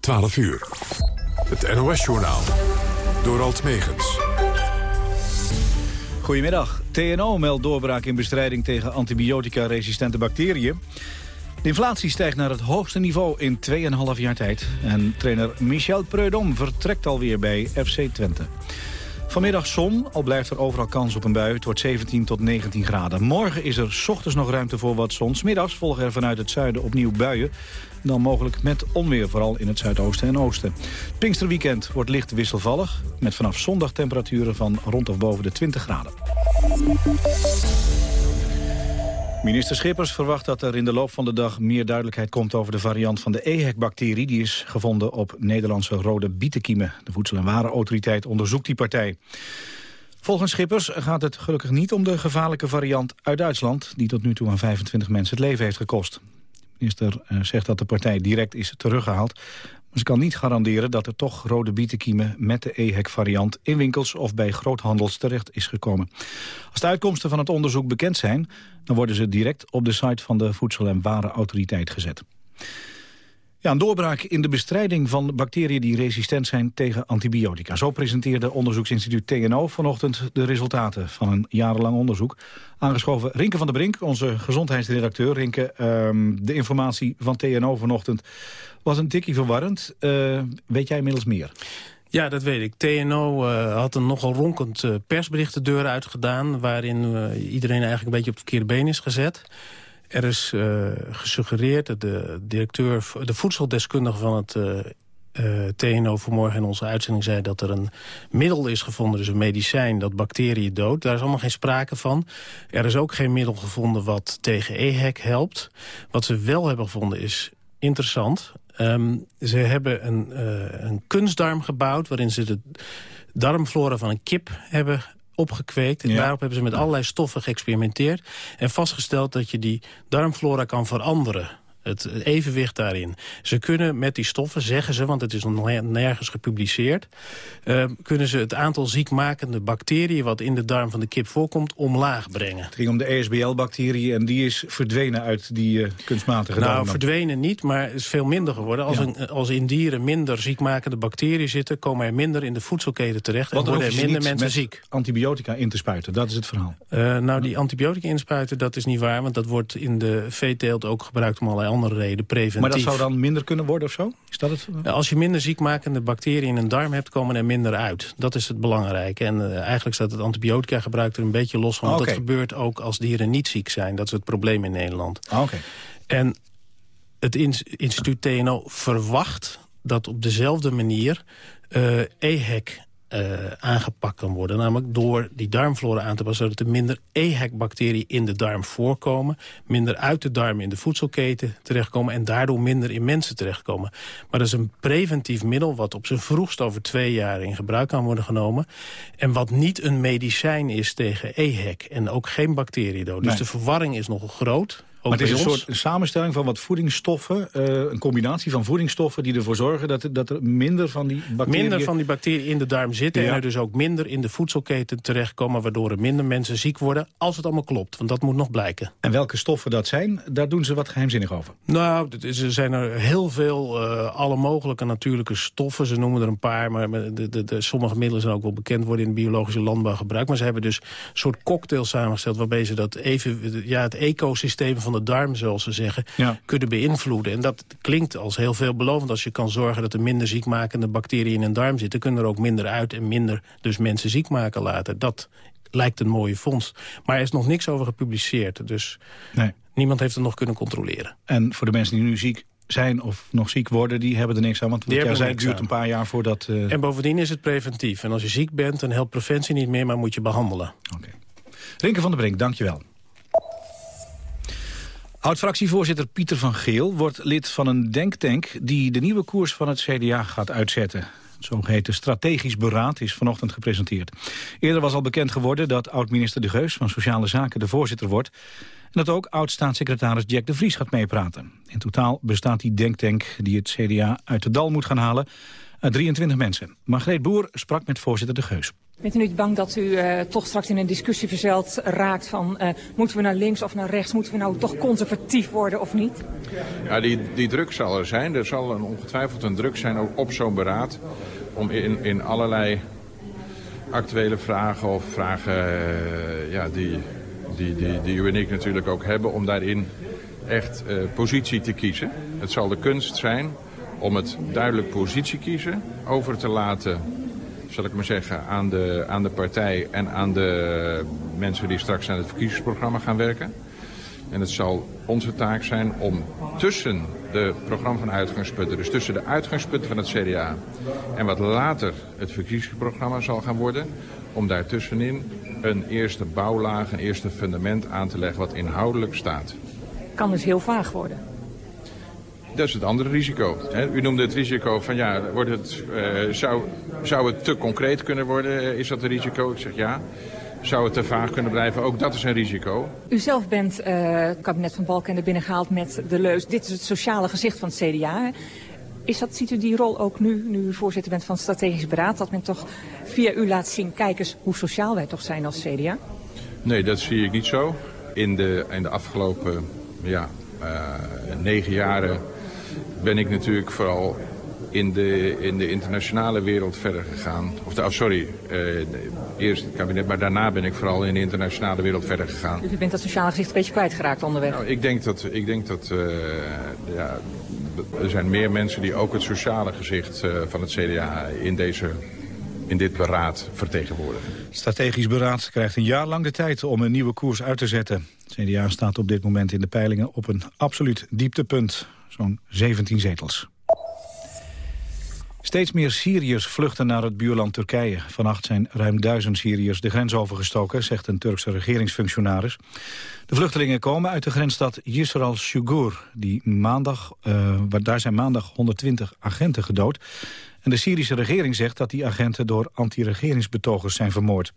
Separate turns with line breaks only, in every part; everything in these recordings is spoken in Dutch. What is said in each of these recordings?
12 uur. Het NOS-journaal. Door Alt Megens.
Goedemiddag. TNO meldt doorbraak in bestrijding tegen antibiotica-resistente bacteriën. De inflatie stijgt naar het hoogste niveau in 2,5 jaar tijd. En trainer Michel Preudom vertrekt alweer bij FC Twente. Vanmiddag zon, al blijft er overal kans op een bui. Het wordt 17 tot 19 graden. Morgen is er ochtends nog ruimte voor wat zon. Smiddags volgen er vanuit het zuiden opnieuw buien. Dan mogelijk met onweer, vooral in het zuidoosten en oosten. Pinksterweekend wordt licht wisselvallig... met vanaf zondag temperaturen van rond of boven de 20 graden. Minister Schippers verwacht dat er in de loop van de dag meer duidelijkheid komt over de variant van de EHEC-bacterie. Die is gevonden op Nederlandse rode bietenkiemen. De Voedsel- en Warenautoriteit onderzoekt die partij. Volgens Schippers gaat het gelukkig niet om de gevaarlijke variant uit Duitsland... die tot nu toe aan 25 mensen het leven heeft gekost. Minister eh, zegt dat de partij direct is teruggehaald. Maar ze kan niet garanderen dat er toch rode bietenkiemen met de EHEC-variant in winkels of bij groothandels terecht is gekomen. Als de uitkomsten van het onderzoek bekend zijn, dan worden ze direct op de site van de Voedsel- en Warenautoriteit gezet. Ja, een doorbraak in de bestrijding van bacteriën die resistent zijn tegen antibiotica. Zo presenteerde onderzoeksinstituut TNO vanochtend de resultaten van een jarenlang onderzoek. Aangeschoven Rinke van der Brink, onze gezondheidsredacteur. Rinke, ehm, de informatie van TNO vanochtend was een tikkie verwarrend. Uh, weet jij inmiddels meer?
Ja, dat weet ik. TNO uh, had een nogal ronkend uh, persbericht de deur uitgedaan... waarin iedereen eigenlijk een beetje op het verkeerde been is gezet. Er is gesuggereerd dat de directeur, de voedseldeskundige van het TNO vanmorgen in onze uitzending zei... dat er een middel is gevonden, dus een medicijn, dat bacteriën doodt. Daar is allemaal geen sprake van. Er is ook geen middel gevonden wat tegen EHEC helpt. Wat ze wel hebben gevonden is interessant. Um, ze hebben een, een kunstdarm gebouwd... waarin ze de darmflora van een kip hebben opgekweekt. En ja. daarop hebben ze met allerlei stoffen geëxperimenteerd... en vastgesteld dat je die darmflora kan veranderen het evenwicht daarin. Ze kunnen met die stoffen, zeggen ze, want het is nog nergens gepubliceerd... Uh, kunnen ze het aantal ziekmakende bacteriën... wat in de darm van de kip voorkomt, omlaag brengen.
Het ging om de ESBL-bacterie en die is verdwenen uit die uh, kunstmatige
darm. Nou, verdwenen niet, maar is veel minder geworden. Als, ja. een, als in dieren minder ziekmakende bacteriën zitten... komen er minder in de voedselketen terecht en worden er minder mensen ziek.
antibiotica in te spuiten, dat is het verhaal.
Uh, nou, die antibiotica inspuiten, dat is niet waar... want dat wordt in de veeteelt ook gebruikt om allerlei andere reden, preventief.
Maar dat zou dan minder kunnen worden of zo? Is dat het?
Als je minder ziekmakende bacteriën in een darm hebt, komen er minder uit. Dat is het belangrijke. En uh, eigenlijk staat het antibiotica gebruik er een beetje los van. Want okay. dat gebeurt ook als dieren niet ziek zijn. Dat is het probleem in Nederland.
Oké. Okay.
En het instituut TNO verwacht dat op dezelfde manier uh, EHEC uh, aangepakt kan worden. Namelijk door die darmflora aan te passen... zodat er minder EHEC-bacteriën in de darm voorkomen... minder uit de darm in de voedselketen terechtkomen... en daardoor minder in mensen terechtkomen. Maar dat is een preventief middel... wat op zijn vroegst over twee jaar in gebruik kan worden genomen... en wat niet een medicijn is tegen EHEC... en ook geen bacteriën. Dus de verwarring is nogal groot...
Maar het is een soort samenstelling van wat voedingsstoffen, uh, een combinatie van voedingsstoffen die ervoor zorgen dat, dat er minder van die bacteriën...
Minder van die bacteriën in de darm zitten ja. en er dus ook minder in de voedselketen terechtkomen... waardoor er minder mensen ziek worden, als het allemaal klopt. Want dat moet nog blijken.
En welke stoffen dat zijn, daar doen ze wat geheimzinnig over.
Nou, er zijn er heel veel, uh, alle mogelijke natuurlijke stoffen. Ze noemen er een paar, maar de, de, de, sommige middelen zijn ook wel bekend worden... in biologische landbouw gebruikt. Maar ze hebben dus een soort cocktail samengesteld... waarbij ze dat even, ja, het ecosysteem van de darm, zoals ze zeggen, ja. kunnen beïnvloeden. En dat klinkt als heel veelbelovend. Als je kan zorgen dat er minder ziekmakende bacteriën in een darm zitten... kunnen er ook minder uit en minder dus mensen ziek maken later. Dat lijkt een mooie fonds. Maar er is nog niks over gepubliceerd. Dus nee. niemand heeft het nog kunnen controleren.
En voor de mensen die nu ziek zijn of nog ziek worden, die hebben er niks aan. Want wat jij zei, het duurt een paar jaar voordat... Uh...
En bovendien is het preventief. En als je ziek bent, dan helpt preventie niet meer, maar moet je behandelen.
Oké. Okay. Rinke van der Brink, dankjewel. Oud-fractievoorzitter Pieter van Geel wordt lid van een denktank... die de nieuwe koers van het CDA gaat uitzetten. Het zogeheten strategisch beraad is vanochtend gepresenteerd. Eerder was al bekend geworden dat oud-minister De Geus van Sociale Zaken de voorzitter wordt... en dat ook oud-staatssecretaris Jack de Vries gaat meepraten. In totaal bestaat die denktank die het CDA uit de dal moet gaan halen... uit 23 mensen. Margreet Boer sprak met voorzitter De Geus.
Bent u niet bang dat u uh, toch straks in een discussie verzeld raakt van... Uh, moeten we naar links of naar rechts? Moeten we nou toch conservatief worden of niet?
Ja, die, die druk zal er zijn. Er zal een, ongetwijfeld een druk zijn ook op zo'n beraad... om in, in allerlei actuele vragen of vragen uh, ja, die, die, die, die u en ik natuurlijk ook hebben... om daarin echt positie te kiezen. Het zal de kunst zijn om het duidelijk positie kiezen over te laten zal ik maar zeggen, aan de, aan de partij en aan de mensen die straks aan het verkiezingsprogramma gaan werken. En het zal onze taak zijn om tussen de programma van uitgangspunten, dus tussen de uitgangspunten van het CDA en wat later het verkiezingsprogramma zal gaan worden, om daartussenin een eerste bouwlaag, een eerste fundament aan te leggen wat inhoudelijk staat.
Kan dus heel vaag worden.
Dat is het andere risico. U noemde het risico van ja, wordt het, uh, zou, zou het te concreet kunnen worden? Eh, is dat een risico? Ik zeg ja. Zou het te vaag kunnen blijven? Ook dat is een risico.
U zelf bent het kabinet van Balkenende binnengehaald met de leus. Dit is het sociale gezicht van het CDA. Is dat, ziet u die rol ook nu, nu u voorzitter bent van het strategisch beraad... dat men toch via u laat zien, kijk eens hoe sociaal wij toch zijn als CDA?
Nee, dat zie ik niet zo. In de, in de afgelopen ja, uh, negen jaren ben ik natuurlijk vooral in de, in de internationale wereld verder gegaan. Of, de, oh, sorry, uh, eerst het kabinet, maar daarna ben ik vooral in de internationale wereld verder gegaan.
Dus u bent dat sociale gezicht een beetje kwijtgeraakt onderweg?
Nou, ik denk dat, ik denk dat uh, ja, er zijn meer mensen die ook het sociale gezicht uh, van het CDA in deze in dit beraad vertegenwoordigen.
Strategisch beraad krijgt een jaar lang de tijd om een nieuwe koers uit te zetten. Het CDA staat op dit moment in de peilingen op een absoluut dieptepunt zo'n 17 zetels. Steeds meer Syriërs vluchten naar het buurland Turkije. Vannacht zijn ruim duizend Syriërs de grens overgestoken, zegt een Turkse regeringsfunctionaris. De vluchtelingen komen uit de grensstad Yisr al-Shugur. Uh, daar zijn maandag 120 agenten gedood. En de Syrische regering zegt dat die agenten door anti-regeringsbetogers zijn vermoord.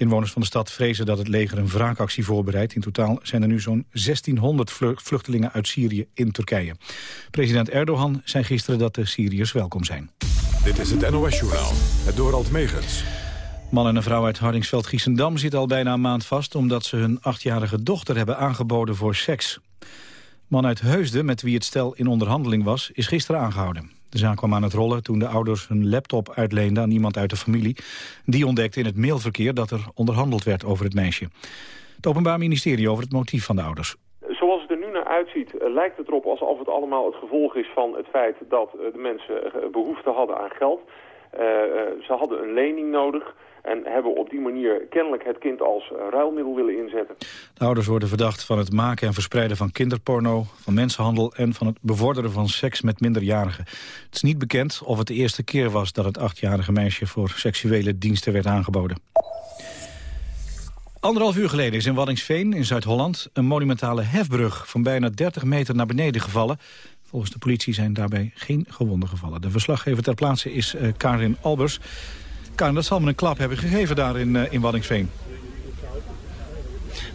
Inwoners van de stad vrezen dat het leger een wraakactie voorbereidt. In totaal zijn er nu zo'n 1600 vluchtelingen uit Syrië in Turkije. President Erdogan zei gisteren dat de Syriërs welkom zijn.
Dit is het NOS-journaal, het Dorald Megens.
Man en een vrouw uit Hardingsveld-Giessendam zitten al bijna een maand vast... omdat ze hun achtjarige dochter hebben aangeboden voor seks. Man uit Heusden, met wie het stel in onderhandeling was, is gisteren aangehouden. De zaak kwam aan het rollen toen de ouders hun laptop uitleenden aan iemand uit de familie. Die ontdekte in het mailverkeer dat er onderhandeld werd over het meisje. Het Openbaar Ministerie over het motief van de ouders.
Zoals het er nu naar uitziet, eh, lijkt het erop alsof het allemaal het gevolg is van het feit dat eh, de mensen eh, behoefte hadden aan geld. ze hadden een lening nodig en hebben op die manier kennelijk het kind als ruilmiddel willen inzetten.
De ouders worden verdacht van het maken en verspreiden van kinderporno, van mensenhandel en van het bevorderen van seks met minderjarigen. Het is niet bekend of het de eerste keer was dat het achtjarige meisje voor seksuele diensten werd aangeboden. Anderhalf uur geleden is in Waddingsveen in Zuid-Holland een monumentale hefbrug van bijna 30 meter naar beneden gevallen. Volgens de politie zijn daarbij geen gewonden gevallen. De verslaggever ter plaatse is uh, Karin Albers. Karin, dat zal me een klap hebben gegeven daar in, uh, in Waddingsveen.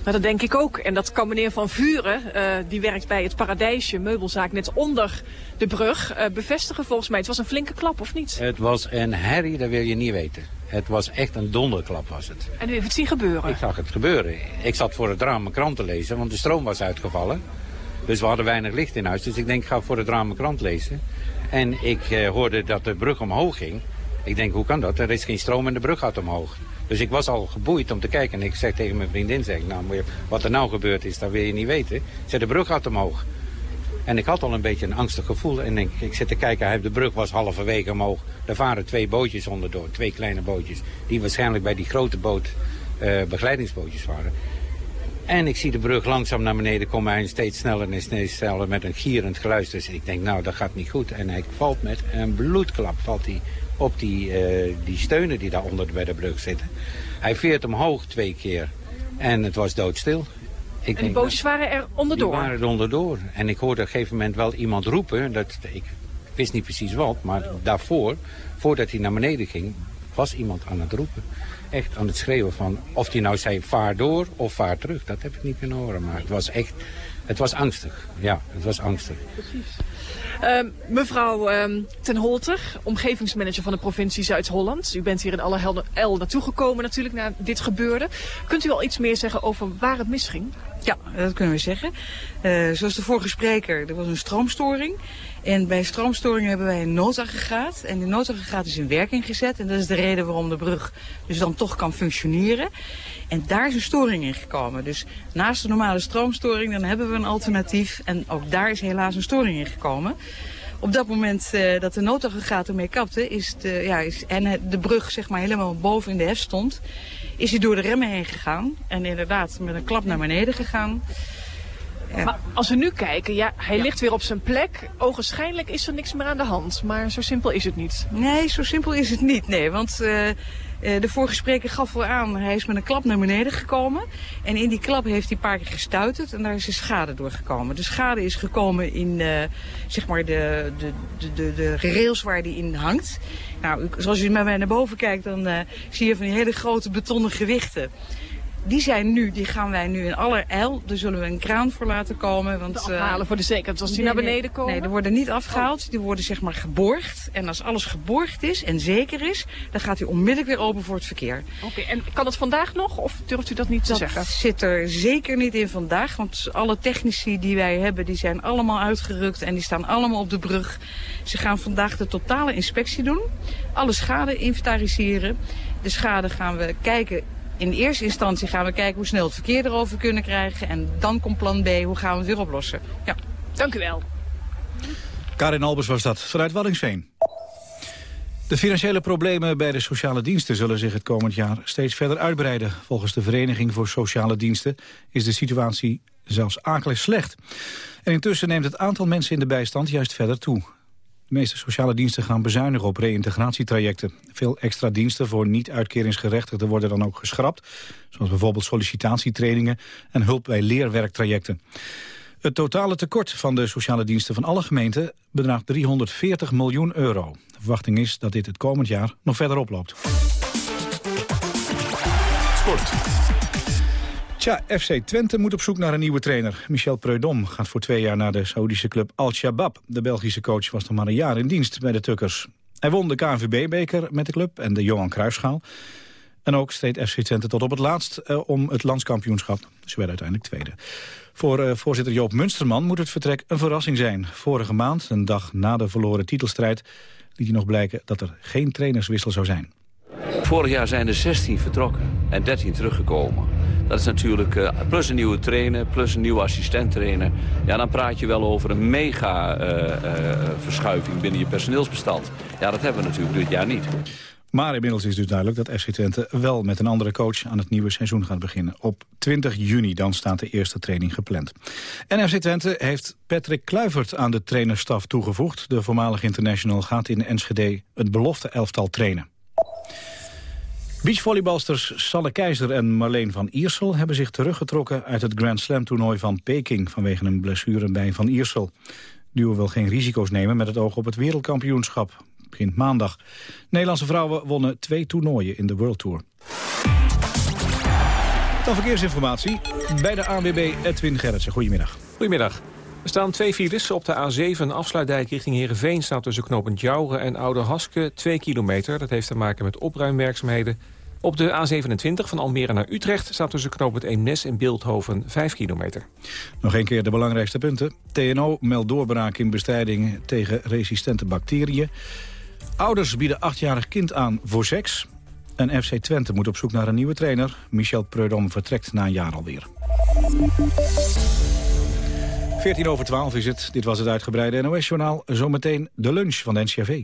Maar dat denk ik ook. En dat kan meneer Van Vuren, uh, die werkt bij het Paradijsje, meubelzaak net onder de brug, uh, bevestigen volgens mij. Het was een flinke klap, of niet?
Het was een herrie, dat wil je niet weten. Het was echt een donderklap was het.
En u heeft het zien gebeuren?
Ik zag het gebeuren. Ik zat voor het raam mijn krant te lezen, want de stroom was uitgevallen. Dus we hadden weinig licht in huis. Dus ik denk, ik ga voor het raam mijn krant lezen. En ik uh, hoorde dat de brug omhoog ging. Ik denk, hoe kan dat? Er is geen stroom en de brug gaat omhoog. Dus ik was al geboeid om te kijken. En ik zeg tegen mijn vriendin, zeg, nou, wat er nou gebeurd is, dat wil je niet weten. Zeg, de brug gaat omhoog. En ik had al een beetje een angstig gevoel. En ik, ik zit te kijken, de brug was halverwege omhoog. Er varen twee bootjes onderdoor, twee kleine bootjes. Die waarschijnlijk bij die grote boot uh, begeleidingsbootjes waren. En ik zie de brug langzaam naar beneden komen. Hij steeds sneller en steeds sneller met een gierend geluid. Dus ik denk, nou, dat gaat niet goed. En hij valt met een bloedklap valt hij op die, uh, die steunen die daaronder bij de brug zitten. Hij veert omhoog twee keer en het was doodstil.
Ik en die bootjes waren er onderdoor?
Die waren er onderdoor. En ik hoorde op een gegeven moment wel iemand roepen. Dat, ik wist niet precies wat, maar daarvoor, voordat hij naar beneden ging, was iemand aan het roepen. Echt aan het schreeuwen van of hij nou zei vaar door of vaar terug. Dat heb ik niet kunnen horen, maar het was echt, het was angstig. Ja, het was angstig.
Precies. Ehm, mevrouw ehm, Ten Holter, omgevingsmanager van de provincie Zuid-Holland. U bent hier in alle el naartoe gekomen natuurlijk na dit gebeurde. Kunt u al iets meer zeggen over waar het misging?
Ja, dat kunnen we zeggen. Uh, zoals de vorige spreker, er was een stroomstoring. En bij stroomstoring hebben wij een noodaggregaat. En die noodaggregaat is in werking gezet. En dat is de reden waarom de brug dus dan toch kan functioneren. En daar is een storing in gekomen. Dus naast de normale stroomstoring, dan hebben we een alternatief. En ook daar is helaas een storing in gekomen. Op dat moment uh, dat de noodaggregaat ermee kapte, is de, ja, is, en de brug zeg maar helemaal boven in de hef stond, is hij door de remmen heen gegaan. En inderdaad met een klap naar beneden gegaan.
Maar als we nu kijken, ja, hij ligt weer op zijn plek. Ogenschijnlijk is er niks meer aan de hand. Maar zo simpel is het niet.
Nee, zo simpel is het niet. Nee, want uh, de vorige spreker gaf wel aan, hij is met een klap naar beneden gekomen. En in die klap heeft hij een paar keer gestuiterd en daar is de schade doorgekomen. De schade is gekomen in uh, zeg maar de, de, de, de, rails waar die in hangt. Nou, zoals u met mij naar boven kijkt, dan uh, zie je van die hele grote betonnen gewichten die zijn nu, die gaan wij nu in allerijl. Daar zullen we een kraan voor laten komen. Want,
afhalen uh, voor de zekerheid, als die naar beneden komen?
Nee, die worden niet afgehaald. Die worden zeg maar geborgd. En als alles geborgd is en zeker is, dan gaat hij onmiddellijk weer open voor het verkeer.
Oké, en kan het vandaag nog of durft u dat niet te zeggen?
Dat zit er zeker niet in vandaag. Want alle technici die wij hebben, die zijn allemaal uitgerukt en die staan allemaal op de brug. Ze gaan vandaag de totale inspectie doen. Alle schade inventariseren. De schade gaan we kijken in eerste instantie gaan we kijken hoe snel het verkeer erover kunnen krijgen. En dan komt plan B, hoe gaan we het weer oplossen. Ja.
Dank u wel.
Karin Albers was dat, vanuit Wallingsveen. De financiële problemen bij de sociale diensten zullen zich het komend jaar steeds verder uitbreiden. Volgens de Vereniging voor Sociale Diensten is de situatie zelfs akelig slecht. En intussen neemt het aantal mensen in de bijstand juist verder toe. De meeste sociale diensten gaan bezuinigen op reïntegratietrajecten. Veel extra diensten voor niet-uitkeringsgerechtigden worden dan ook geschrapt. Zoals bijvoorbeeld sollicitatietrainingen en hulp bij leerwerktrajecten. Het totale tekort van de sociale diensten van alle gemeenten bedraagt 340 miljoen euro. De verwachting is dat dit het komend jaar nog verder oploopt. Sport. Tja, FC Twente moet op zoek naar een nieuwe trainer. Michel Preudom gaat voor twee jaar naar de Saoedische club Al-Shabaab. De Belgische coach was nog maar een jaar in dienst bij de Tukkers. Hij won de KNVB-beker met de club en de Johan Cruijffschaal. En ook streed FC Twente tot op het laatst eh, om het landskampioenschap. Ze werden uiteindelijk tweede. Voor uh, voorzitter Joop Munsterman moet het vertrek een verrassing zijn. Vorige maand, een dag na de verloren titelstrijd... liet hij nog blijken dat er geen trainerswissel zou zijn.
Vorig jaar zijn er 16 vertrokken en 13 teruggekomen. Dat is natuurlijk uh, plus een nieuwe trainer, plus een nieuwe assistent trainer. Ja, dan praat je wel over een mega uh, uh, verschuiving binnen je personeelsbestand. Ja, dat hebben we natuurlijk dit jaar niet.
Maar inmiddels is dus duidelijk dat FC Twente wel met een andere coach aan het nieuwe seizoen gaat beginnen. Op 20 juni dan staat de eerste training gepland. En FC Twente heeft Patrick Kluivert aan de trainerstaf toegevoegd. De voormalig international gaat in Enschede het belofte elftal trainen. Beachvolleybalsters Salle Keizer en Marleen van Iersel... hebben zich teruggetrokken uit het Grand Slam-toernooi van Peking... vanwege een blessure bij Van Iersel. Duo wil geen risico's nemen met het oog op het wereldkampioenschap. Begint maandag. Nederlandse vrouwen wonnen twee toernooien in de World Tour. Dan verkeersinformatie bij de ANWB Edwin Gerritsen. Goedemiddag.
Goedemiddag. Er staan twee files op de A7 afsluitdijk richting Heerenveen... staat tussen knooppunt Jouren en Oude Haske 2 kilometer. Dat heeft te maken met opruimwerkzaamheden. Op de A27 van Almere naar Utrecht staat tussen knooppunt Eemnes en Beeldhoven 5 kilometer.
Nog een keer de belangrijkste punten. TNO meldt doorbraak in bestrijding tegen resistente bacteriën. Ouders bieden achtjarig kind aan voor seks. En FC Twente moet op zoek naar een nieuwe trainer. Michel Preudom vertrekt na een jaar alweer. 14 over 12 is het. Dit was het uitgebreide NOS-journaal. Zometeen de lunch van de NCRV.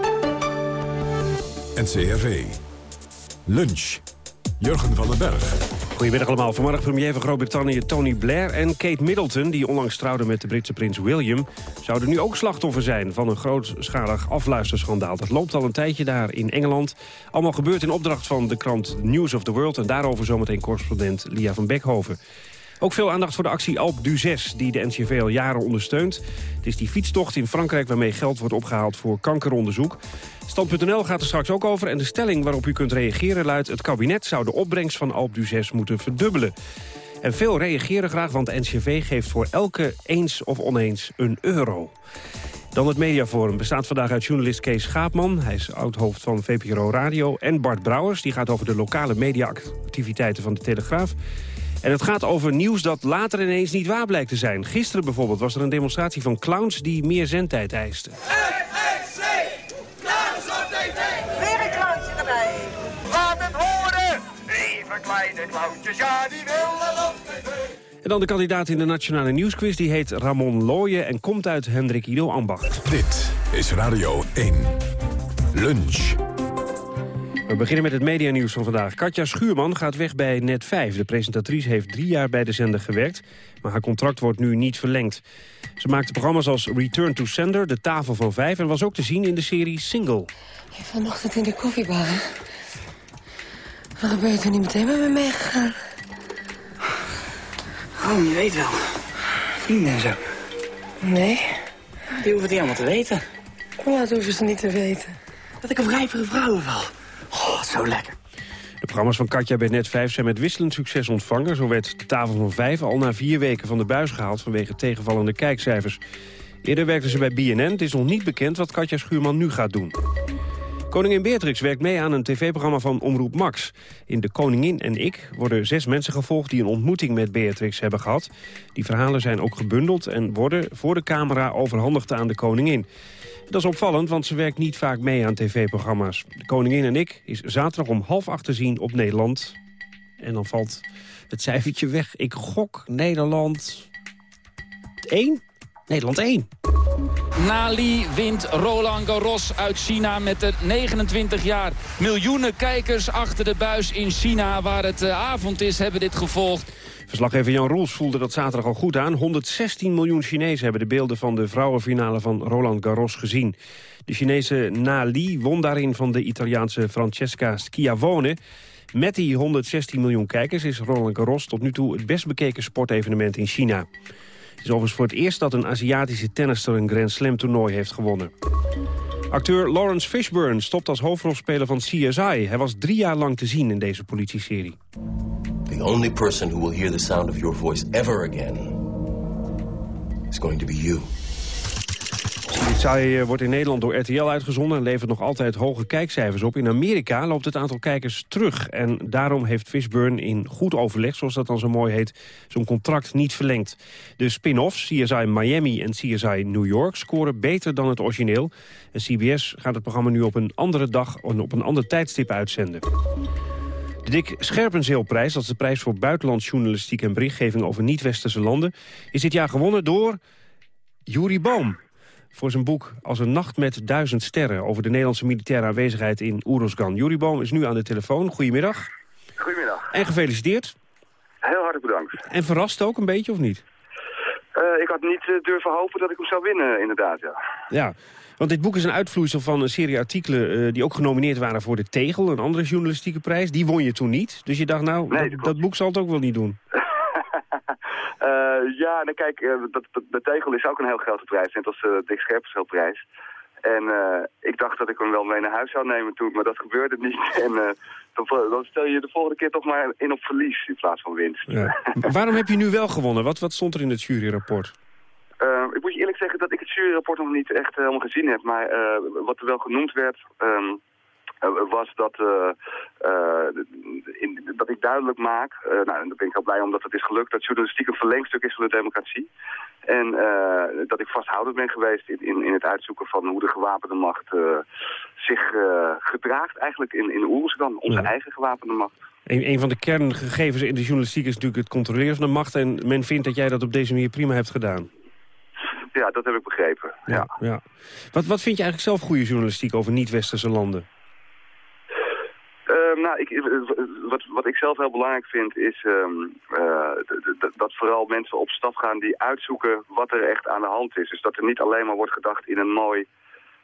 NCRV. Lunch. Jurgen van den Berg.
Goedemiddag allemaal. Vanmorgen premier van Groot-Brittannië Tony Blair en Kate Middleton... die onlangs trouwde met de Britse prins William... zouden nu ook slachtoffer zijn van een grootschalig afluisterschandaal. Dat loopt al een tijdje daar in Engeland. Allemaal gebeurt in opdracht van de krant News of the World... en daarover zometeen correspondent Lia van Beckhoven. Ook veel aandacht voor de actie Alp du 6, die de NCV al jaren ondersteunt. Het is die fietstocht in Frankrijk waarmee geld wordt opgehaald voor kankeronderzoek. Stand.nl gaat er straks ook over en de stelling waarop u kunt reageren luidt... het kabinet zou de opbrengst van Alp du 6 moeten verdubbelen. En veel reageren graag, want de NCV geeft voor elke eens of oneens een euro. Dan het mediaforum bestaat vandaag uit journalist Kees Schaapman. Hij is oud-hoofd van VPRO Radio. En Bart Brouwers, die gaat over de lokale mediaactiviteiten van de Telegraaf. En het gaat over nieuws dat later ineens niet waar blijkt te zijn. Gisteren bijvoorbeeld was er een demonstratie van clowns die meer zendtijd eisten.
Weer een clownsje erbij. Laat het horen. Even kleine clowntjes, ja die willen op tv.
En dan de kandidaat in de Nationale Nieuwsquiz. Die heet Ramon Looyen en komt uit Hendrik Ido Ambacht.
Dit is Radio 1. Lunch.
We beginnen met het medianieuws van vandaag. Katja Schuurman gaat weg bij Net5. De presentatrice heeft drie jaar bij de zender gewerkt... maar haar contract wordt nu niet verlengd. Ze maakte programma's als Return to Sender, De Tafel van Vijf... en was ook te zien in de serie Single.
Vanochtend in de koffiebar. Waarom ben je toen niet meteen met me meegegaan?
Oh, je weet wel. Vrienden en zo.
Nee.
Die hoeven het niet allemaal te weten.
Ja, dat hoeven ze niet te weten.
Dat ik op rijpere vrouwen val. Oh, zo lekker.
De programma's van Katja bij Net5 zijn met wisselend succes ontvangen. Zo werd de tafel van vijf al na vier weken van de buis gehaald... vanwege tegenvallende kijkcijfers. Eerder werkte ze bij BNN. Het is nog niet bekend wat Katja Schuurman nu gaat doen. Koningin Beatrix werkt mee aan een tv-programma van Omroep Max. In De Koningin en Ik worden zes mensen gevolgd... die een ontmoeting met Beatrix hebben gehad. Die verhalen zijn ook gebundeld en worden voor de camera overhandigd aan de koningin. Dat is opvallend, want ze werkt niet vaak mee aan tv-programma's. De Koningin en ik is zaterdag om half acht te zien op Nederland. En dan valt het cijfertje weg. Ik gok Nederland 1? Nederland 1.
Nali wint Roland Garros uit China met de 29 jaar. Miljoenen kijkers achter de buis in China waar het eh, avond is hebben dit gevolgd.
Verslaggever Jan Roels voelde dat zaterdag al goed aan. 116 miljoen Chinezen hebben de beelden van de vrouwenfinale van Roland Garros gezien. De Chinese Na Li won daarin van de Italiaanse Francesca Schiavone. Met die 116 miljoen kijkers is Roland Garros tot nu toe het best bekeken sportevenement in China. Het is overigens voor het eerst dat een Aziatische tennister een Grand Slam toernooi heeft gewonnen. Acteur Lawrence Fishburne stopt als hoofdrolspeler van CSI. Hij was drie jaar lang te zien in deze politieserie.
The only person who will hear the sound of your voice ever again is going to be you.
Eh, wordt in Nederland door RTL uitgezonden en levert nog altijd hoge kijkcijfers op. In Amerika loopt het aantal kijkers terug. En daarom heeft Fishburne in goed overleg, zoals dat dan zo mooi heet, zo'n contract niet verlengd. De spin-offs, CSI Miami en CSI New York, scoren beter dan het origineel. En CBS gaat het programma nu op een andere dag en op een ander tijdstip uitzenden. De Dick Scherpenzeelprijs, dat is de prijs voor buitenlandsjournalistiek en berichtgeving over niet-westerse landen, is dit jaar gewonnen door Juri Boom voor zijn boek Als een nacht met duizend sterren... over de Nederlandse militaire aanwezigheid in Oeruzgan. Juri Boom is nu aan de telefoon. Goedemiddag.
Goedemiddag.
En gefeliciteerd.
Heel hartelijk bedankt.
En verrast ook een beetje, of niet?
Uh, ik had niet uh, durven hopen dat ik hem zou winnen, inderdaad, ja.
Ja, want dit boek is een uitvloeisel van een serie artikelen... Uh, die ook genomineerd waren voor de Tegel, een andere journalistieke prijs. Die won je toen niet. Dus je dacht, nou,
nee,
dat, dat, boek zal het ook wel niet doen.
Uh, ja, dan kijk, uh, dat, de tegel is ook een heel grote prijs, net als de uh, Dick Scherpenzeel-prijs. En ik dacht dat ik hem wel mee naar huis zou nemen toen, maar dat gebeurde niet. En dan, dan, stel je de volgende keer toch maar in op verlies in plaats van winst.
Ja. Waarom heb je nu wel gewonnen? Wat, wat stond er in het juryrapport?
Ik moet je eerlijk zeggen dat ik het juryrapport nog niet echt helemaal gezien heb. Maar wat er wel genoemd werd, um, eh, was dat, eh, eh, in, dat ik duidelijk maak, nou, en daar ben ik heel blij omdat het is gelukt, dat journalistiek een verlengstuk is van de democratie. En dat ik vasthoudend ben geweest in, in, in, het uitzoeken van hoe de gewapende macht zich gedraagt eigenlijk in, in Oersdan, onze eigen gewapende macht.
Een, een van de kerngegevens in de journalistiek is natuurlijk het controleren van de macht. En men vindt dat jij dat op deze manier prima hebt gedaan.
Ja, dat heb ik begrepen. Ja.
ja. Wat, wat vind je eigenlijk zelf goede journalistiek over niet-westerse landen?
Uh, nou, ik, wat, wat ik zelf heel belangrijk vind is um, uh, dat vooral mensen op stap gaan die uitzoeken wat er echt aan de hand is. Dus dat er niet alleen maar wordt gedacht in een mooi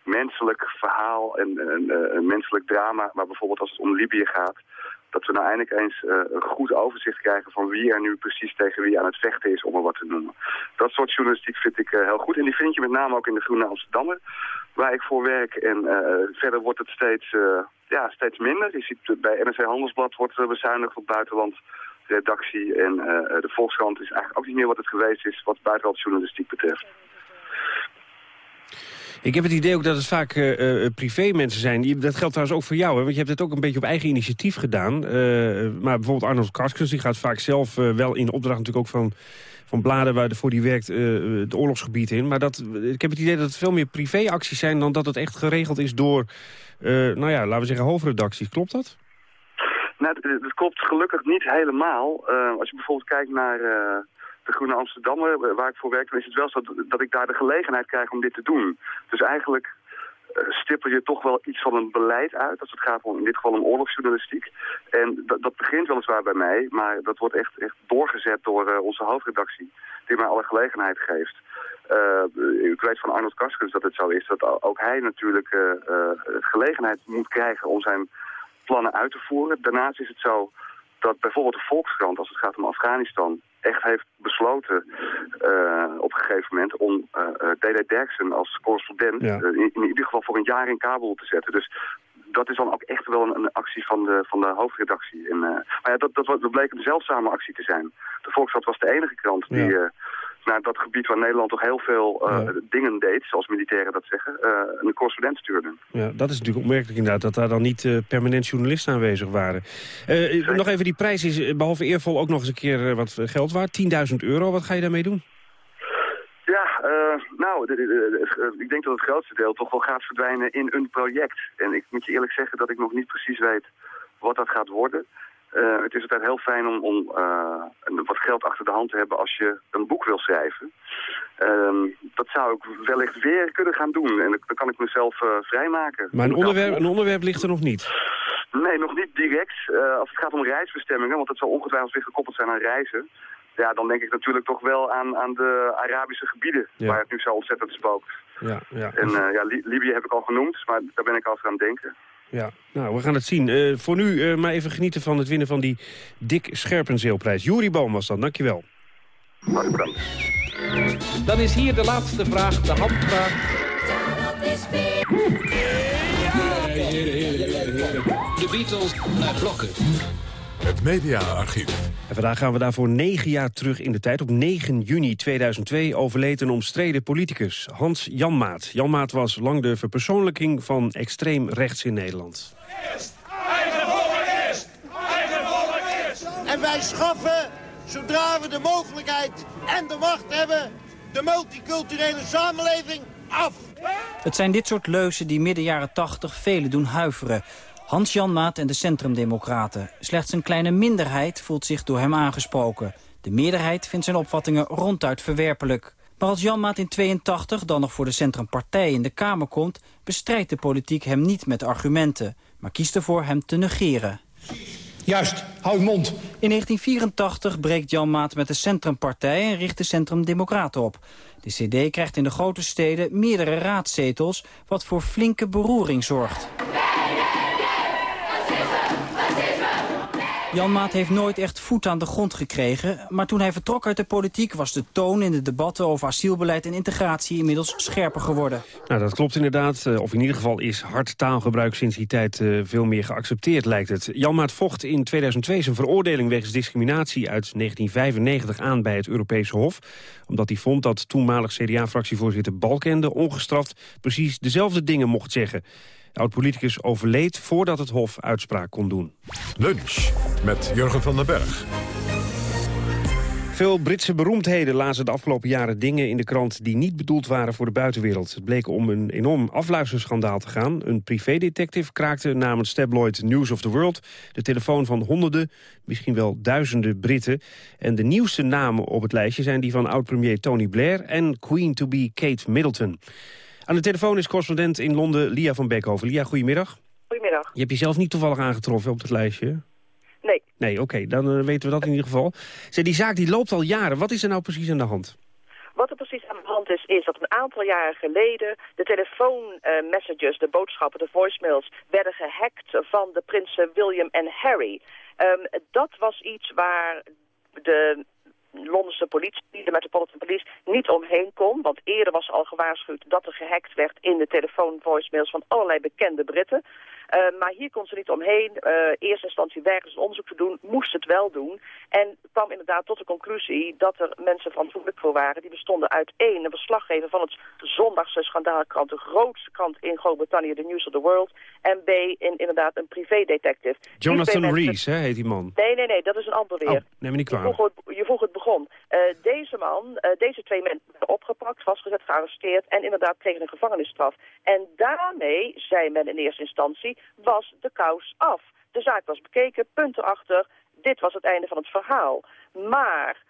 menselijk verhaal en een, een menselijk drama, maar bijvoorbeeld als het om Libië gaat, dat we nou eindelijk eens uh, een goed overzicht krijgen van wie er nu precies tegen wie aan het vechten is, om er wat te noemen. Dat soort journalistiek vind ik uh, heel goed. En die vind je met name ook in de Groene Amsterdammer, waar ik voor werk. En uh, verder wordt het steeds, ja, steeds minder. Je ziet bij NRC Handelsblad wordt bezuinigd op buitenland redactie. En de Volkskrant is eigenlijk ook niet meer wat het geweest is wat buitenlandjournalistiek betreft.
Ik heb het idee ook dat het vaak uh, privé mensen zijn. Dat geldt trouwens ook voor jou, hè? want je hebt het ook een beetje op eigen initiatief gedaan. Maar bijvoorbeeld Arnold Karskens, die gaat vaak zelf wel in opdracht natuurlijk ook van, van bladen waarvoor die werkt het oorlogsgebied in. Maar dat, ik heb het idee dat het veel meer privéacties zijn dan dat het echt geregeld is door, nou ja, laten we zeggen hoofdredacties. Klopt dat?
Nou, dat klopt gelukkig niet helemaal. als je bijvoorbeeld kijkt naar de Groene Amsterdammer, waar ik voor werk, dan is het wel zo dat ik daar de gelegenheid krijg om dit te doen. Dus eigenlijk uh, stippel je toch wel iets van een beleid uit, als het gaat om in dit geval om oorlogsjournalistiek. En dat, dat begint weliswaar bij mij, maar dat wordt echt, echt doorgezet door uh, onze hoofdredactie, die mij alle gelegenheid geeft. Uh, ik weet van Arnold Kaskens dat het zo is, dat ook hij natuurlijk gelegenheid moet krijgen om zijn plannen uit te voeren. Daarnaast is het zo dat bijvoorbeeld de Volkskrant, als het gaat om Afghanistan, echt heeft besloten uh, op een gegeven moment om eh, eh, D.D. Derksen als correspondent in, in, ieder geval voor een jaar in Kabul te zetten. Dus dat is dan ook echt wel een, een actie van de, van de hoofdredactie. En, maar ja, dat, dat, dat bleek een zeldzame actie te zijn. De Volkskrant was de enige krant die naar dat gebied waar Nederland toch heel veel uh, dingen deed, zoals militairen dat zeggen, uh, een correspondent stuurden.
Ja, dat is natuurlijk opmerkelijk inderdaad, dat daar dan niet uh, permanent journalisten aanwezig waren. nog even, die prijs is behalve eervol ook nog eens een keer wat geld waard, 10.000 euro. Wat ga je daarmee doen?
Ja, nou, ik denk dat het grootste deel toch wel gaat verdwijnen in een project. En ik moet je eerlijk zeggen dat ik nog niet precies weet wat dat gaat worden. Uh, het is altijd heel fijn om, om uh, wat geld achter de hand te hebben als je een boek wil schrijven. Uh, dat zou ik wellicht weer kunnen gaan doen. En dan kan ik mezelf uh, vrijmaken.
Maar een onderwerp, een onderwerp ligt er nog niet?
Nee, nog niet direct. als het gaat om reisbestemmingen, want het zal ongetwijfeld weer gekoppeld zijn aan reizen. Ja, dan denk ik natuurlijk toch wel aan, aan de Arabische gebieden, ja. waar het nu zo ontzettend spookt.
Ja, ja.
En ja, Libië heb ik al genoemd, maar daar ben ik over aan het denken.
Ja, nou, we gaan het zien. Uh, voor nu uh, maar even genieten van het winnen van die Dick Scherpenzeelprijs. Jury Boom was dan, dankjewel.
Dan is hier de laatste vraag, de handvraag. De Beatles naar blokken.
Het mediaarchief.
En vandaag gaan we daarvoor negen jaar terug in de tijd. Op 9 juni 2002 overleed een omstreden politicus, Hans Janmaat. Janmaat was lang de verpersoonlijking van extreem rechts in Nederland.
En wij schaffen, zodra we de mogelijkheid en de macht hebben... de multiculturele samenleving af.
Het zijn dit soort leuzen die midden jaren 80 velen doen huiveren. Hans-Jan Maat en de Centrumdemocraten. Slechts een kleine minderheid voelt zich door hem aangesproken. De meerderheid vindt zijn opvattingen ronduit verwerpelijk. Maar als Jan Maat in 82 dan nog voor de Centrumpartij in de Kamer komt... bestrijdt de politiek hem niet met argumenten... maar kiest ervoor hem te negeren.
Juist, hou je mond.
In 1984 breekt Jan Maat met de Centrumpartij en richt de Centrum Democraten op. De CD krijgt in de grote steden meerdere raadzetels... wat voor flinke beroering zorgt. Jan Maat heeft nooit echt voet aan de grond gekregen... maar toen hij vertrok uit de politiek was de toon in de debatten over asielbeleid en integratie inmiddels scherper geworden.
Nou, dat klopt inderdaad. Eh, of in ieder geval is hard taalgebruik sinds die tijd uh, veel meer geaccepteerd, lijkt het. Jan Maat vocht in 2002 zijn veroordeling wegens discriminatie uit 1995 aan bij het Europese Hof. Omdat hij vond dat toenmalig CDA-fractievoorzitter Balkende ongestraft precies dezelfde dingen mocht zeggen. De oud-politicus overleed voordat het Hof uitspraak kon doen.
Lunch met Jurgen van den Berg.
Veel Britse beroemdheden lazen de afgelopen jaren dingen in de krant... die niet bedoeld waren voor de buitenwereld. Het bleek om een enorm afluisterschandaal te gaan. Een privédetective kraakte namens tabloid News of the World... de telefoon van honderden, misschien wel duizenden Britten. En de nieuwste namen op het lijstje zijn die van oud-premier Tony Blair... en queen-to-be Kate Middleton. Aan de telefoon is correspondent in Londen Lia van Beekhoven. Lia, goedemiddag.
Goedemiddag.
Je hebt jezelf niet toevallig aangetroffen op het lijstje?
Nee.
Nee, oké, dan eh, weten we dat in ieder geval. Die zaak die loopt al jaren. Wat is er nou precies aan de hand?
Wat er precies aan de hand is, is dat een aantal jaren geleden de telefoonmessages, de boodschappen, de voicemails, werden gehackt van de prinsen William en Harry. Ehm, dat was iets waar de Londense politie, de Metropolitan Police, niet omheen kon. Want eerder was al gewaarschuwd dat er gehackt werd in de telefoonvoicemails van allerlei bekende Britten. Uh, maar hier kon ze niet omheen. Uh, eerste instantie werkers onderzoek te doen, moest het wel doen. En kwam inderdaad tot de conclusie dat er mensen verantwoordelijk voor waren. Die bestonden uit één, een verslaggever van het zondagse schandaalkrant, de grootste krant in Groot-Brittannië, de News of the World. En B, in, inderdaad een privédetective.
Jonathan
mensen...
Rees, hè, heet die man.
Nee, nee, nee, dat is een ander weer.
Oh, neem me niet
je,
kwalijk.
vroeg het, je vroeg het begon. Uh, deze man, deze twee mensen werden opgepakt, vastgezet, gearresteerd en inderdaad kregen een gevangenisstraf. En daarmee, zei men in eerste instantie, was de kous af. De zaak was bekeken, punt erachter, dit was het einde van het verhaal. Maar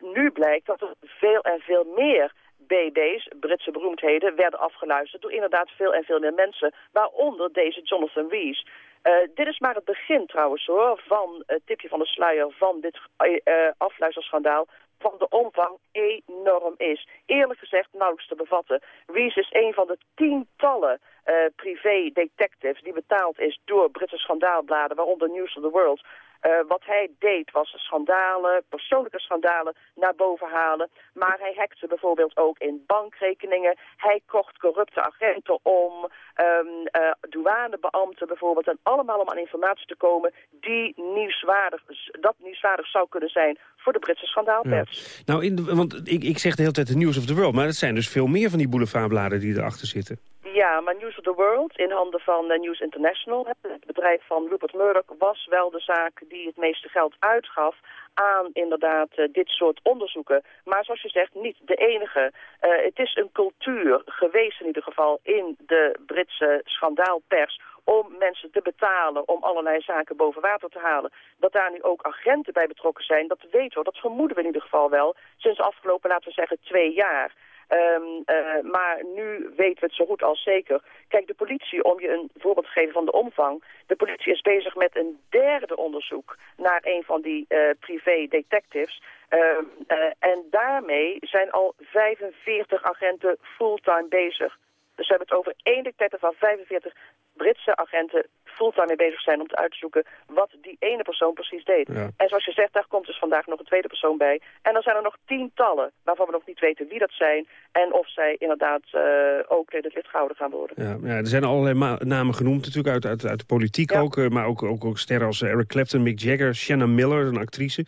nu blijkt dat er veel en veel meer BB's, Britse beroemdheden, werden afgeluisterd door inderdaad veel en veel meer mensen, waaronder deze Jonathan Rees. Uh, dit is maar het begin trouwens hoor, van het tipje van de sluier van dit uh, afluisterschandaal van de omvang enorm is. Eerlijk gezegd nauwelijks te bevatten. Rees is een van de tientallen uh, privé-detectives die betaald is door Britse schandaalbladen, waaronder News of the World. Uh, wat hij deed was schandalen, persoonlijke schandalen naar boven halen. Maar hij hackte bijvoorbeeld ook in bankrekeningen. Hij kocht corrupte agenten om, um, uh, douanebeambten bijvoorbeeld. En allemaal om aan informatie te komen die nieuwswaardig, dat nieuwswaardig zou kunnen zijn voor de Britse schandaalpers.
Nou, in want ik, ik zeg de hele tijd de News of the World, maar het zijn dus veel meer van die boulevardbladen die erachter zitten.
Ja, maar News of the World in handen van uh, News International, het bedrijf van Rupert Murdoch, was wel de zaak die het meeste geld uitgaf aan inderdaad uh, dit soort onderzoeken. Maar zoals je zegt, niet de enige. Uh, het is een cultuur geweest in ieder geval in de Britse schandaalpers om mensen te betalen om allerlei zaken boven water te halen. Dat daar nu ook agenten bij betrokken zijn, dat weten we, dat vermoeden we in ieder geval wel, sinds afgelopen, laten we zeggen, twee jaar. Um, uh, maar nu weten we het zo goed als zeker. Kijk, de politie, om je een voorbeeld te geven van de omvang... de politie is bezig met een derde onderzoek naar een van die uh, privé-detectives... Uh, uh, en daarmee zijn al 45 agenten fulltime bezig. Dus we hebben het over één detective van 45 Britse agenten fulltime mee bezig zijn om te uit te zoeken wat die ene persoon precies deed.
Ja.
En zoals je zegt, daar komt dus vandaag nog een tweede persoon bij. En dan zijn er nog tientallen waarvan we nog niet weten wie dat zijn en of zij inderdaad uh, ook in het licht gehouden gaan worden.
Ja, ja, er zijn allerlei namen genoemd natuurlijk uit, uit, uit de politiek ja. ook, uh, maar ook, ook, ook sterren als Eric Clapton, Mick Jagger, Shanna Miller, een actrice.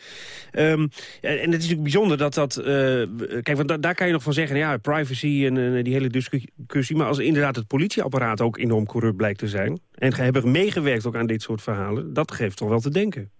Um, en het is natuurlijk bijzonder dat dat... Uh, kijk, want da daar kan je nog van zeggen, ja, privacy en die hele discussie, maar als inderdaad het politieapparaat ook enorm corrupt blijkt te zijn en hebben meegewerkt ook aan dit soort verhalen, dat geeft toch wel te denken.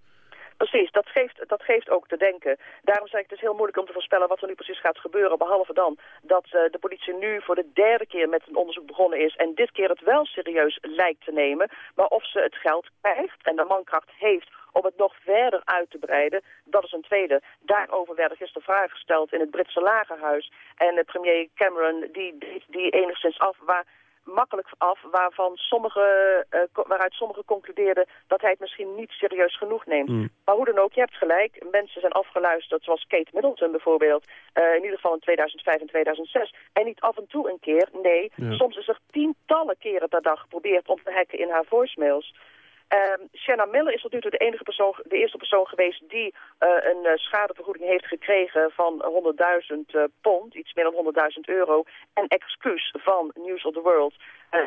Precies, dat geeft, dat geeft ook te denken. Daarom zeg ik, het is heel moeilijk om te voorspellen wat er nu precies gaat gebeuren. Behalve dan dat uh, de politie nu voor de derde keer met een onderzoek begonnen is... en dit keer het wel serieus lijkt te nemen. Maar of ze het geld krijgt en de mankracht heeft om het nog verder uit te breiden, dat is een tweede. Daarover werden gisteren vragen gesteld in het Britse lagerhuis. En uh, premier Cameron die, die, die enigszins af... waar makkelijk af waarvan sommige, uh, waaruit sommigen concludeerden dat hij het misschien niet serieus genoeg neemt.
Mm.
Maar hoe dan ook, je hebt gelijk. Mensen zijn afgeluisterd, zoals Kate Middleton bijvoorbeeld. Uh, in ieder geval in 2005 en 2006. En niet af en toe een keer, nee.
Ja.
Soms is er tientallen keren per dag geprobeerd om te hacken in haar voicemails. Um, Shanna Miller is tot nu toe de, enige persoon, de eerste persoon geweest die uh, een uh, schadevergoeding heeft gekregen van 100.000 uh, pond, iets meer dan 100.000 euro, en excuus van News of the World.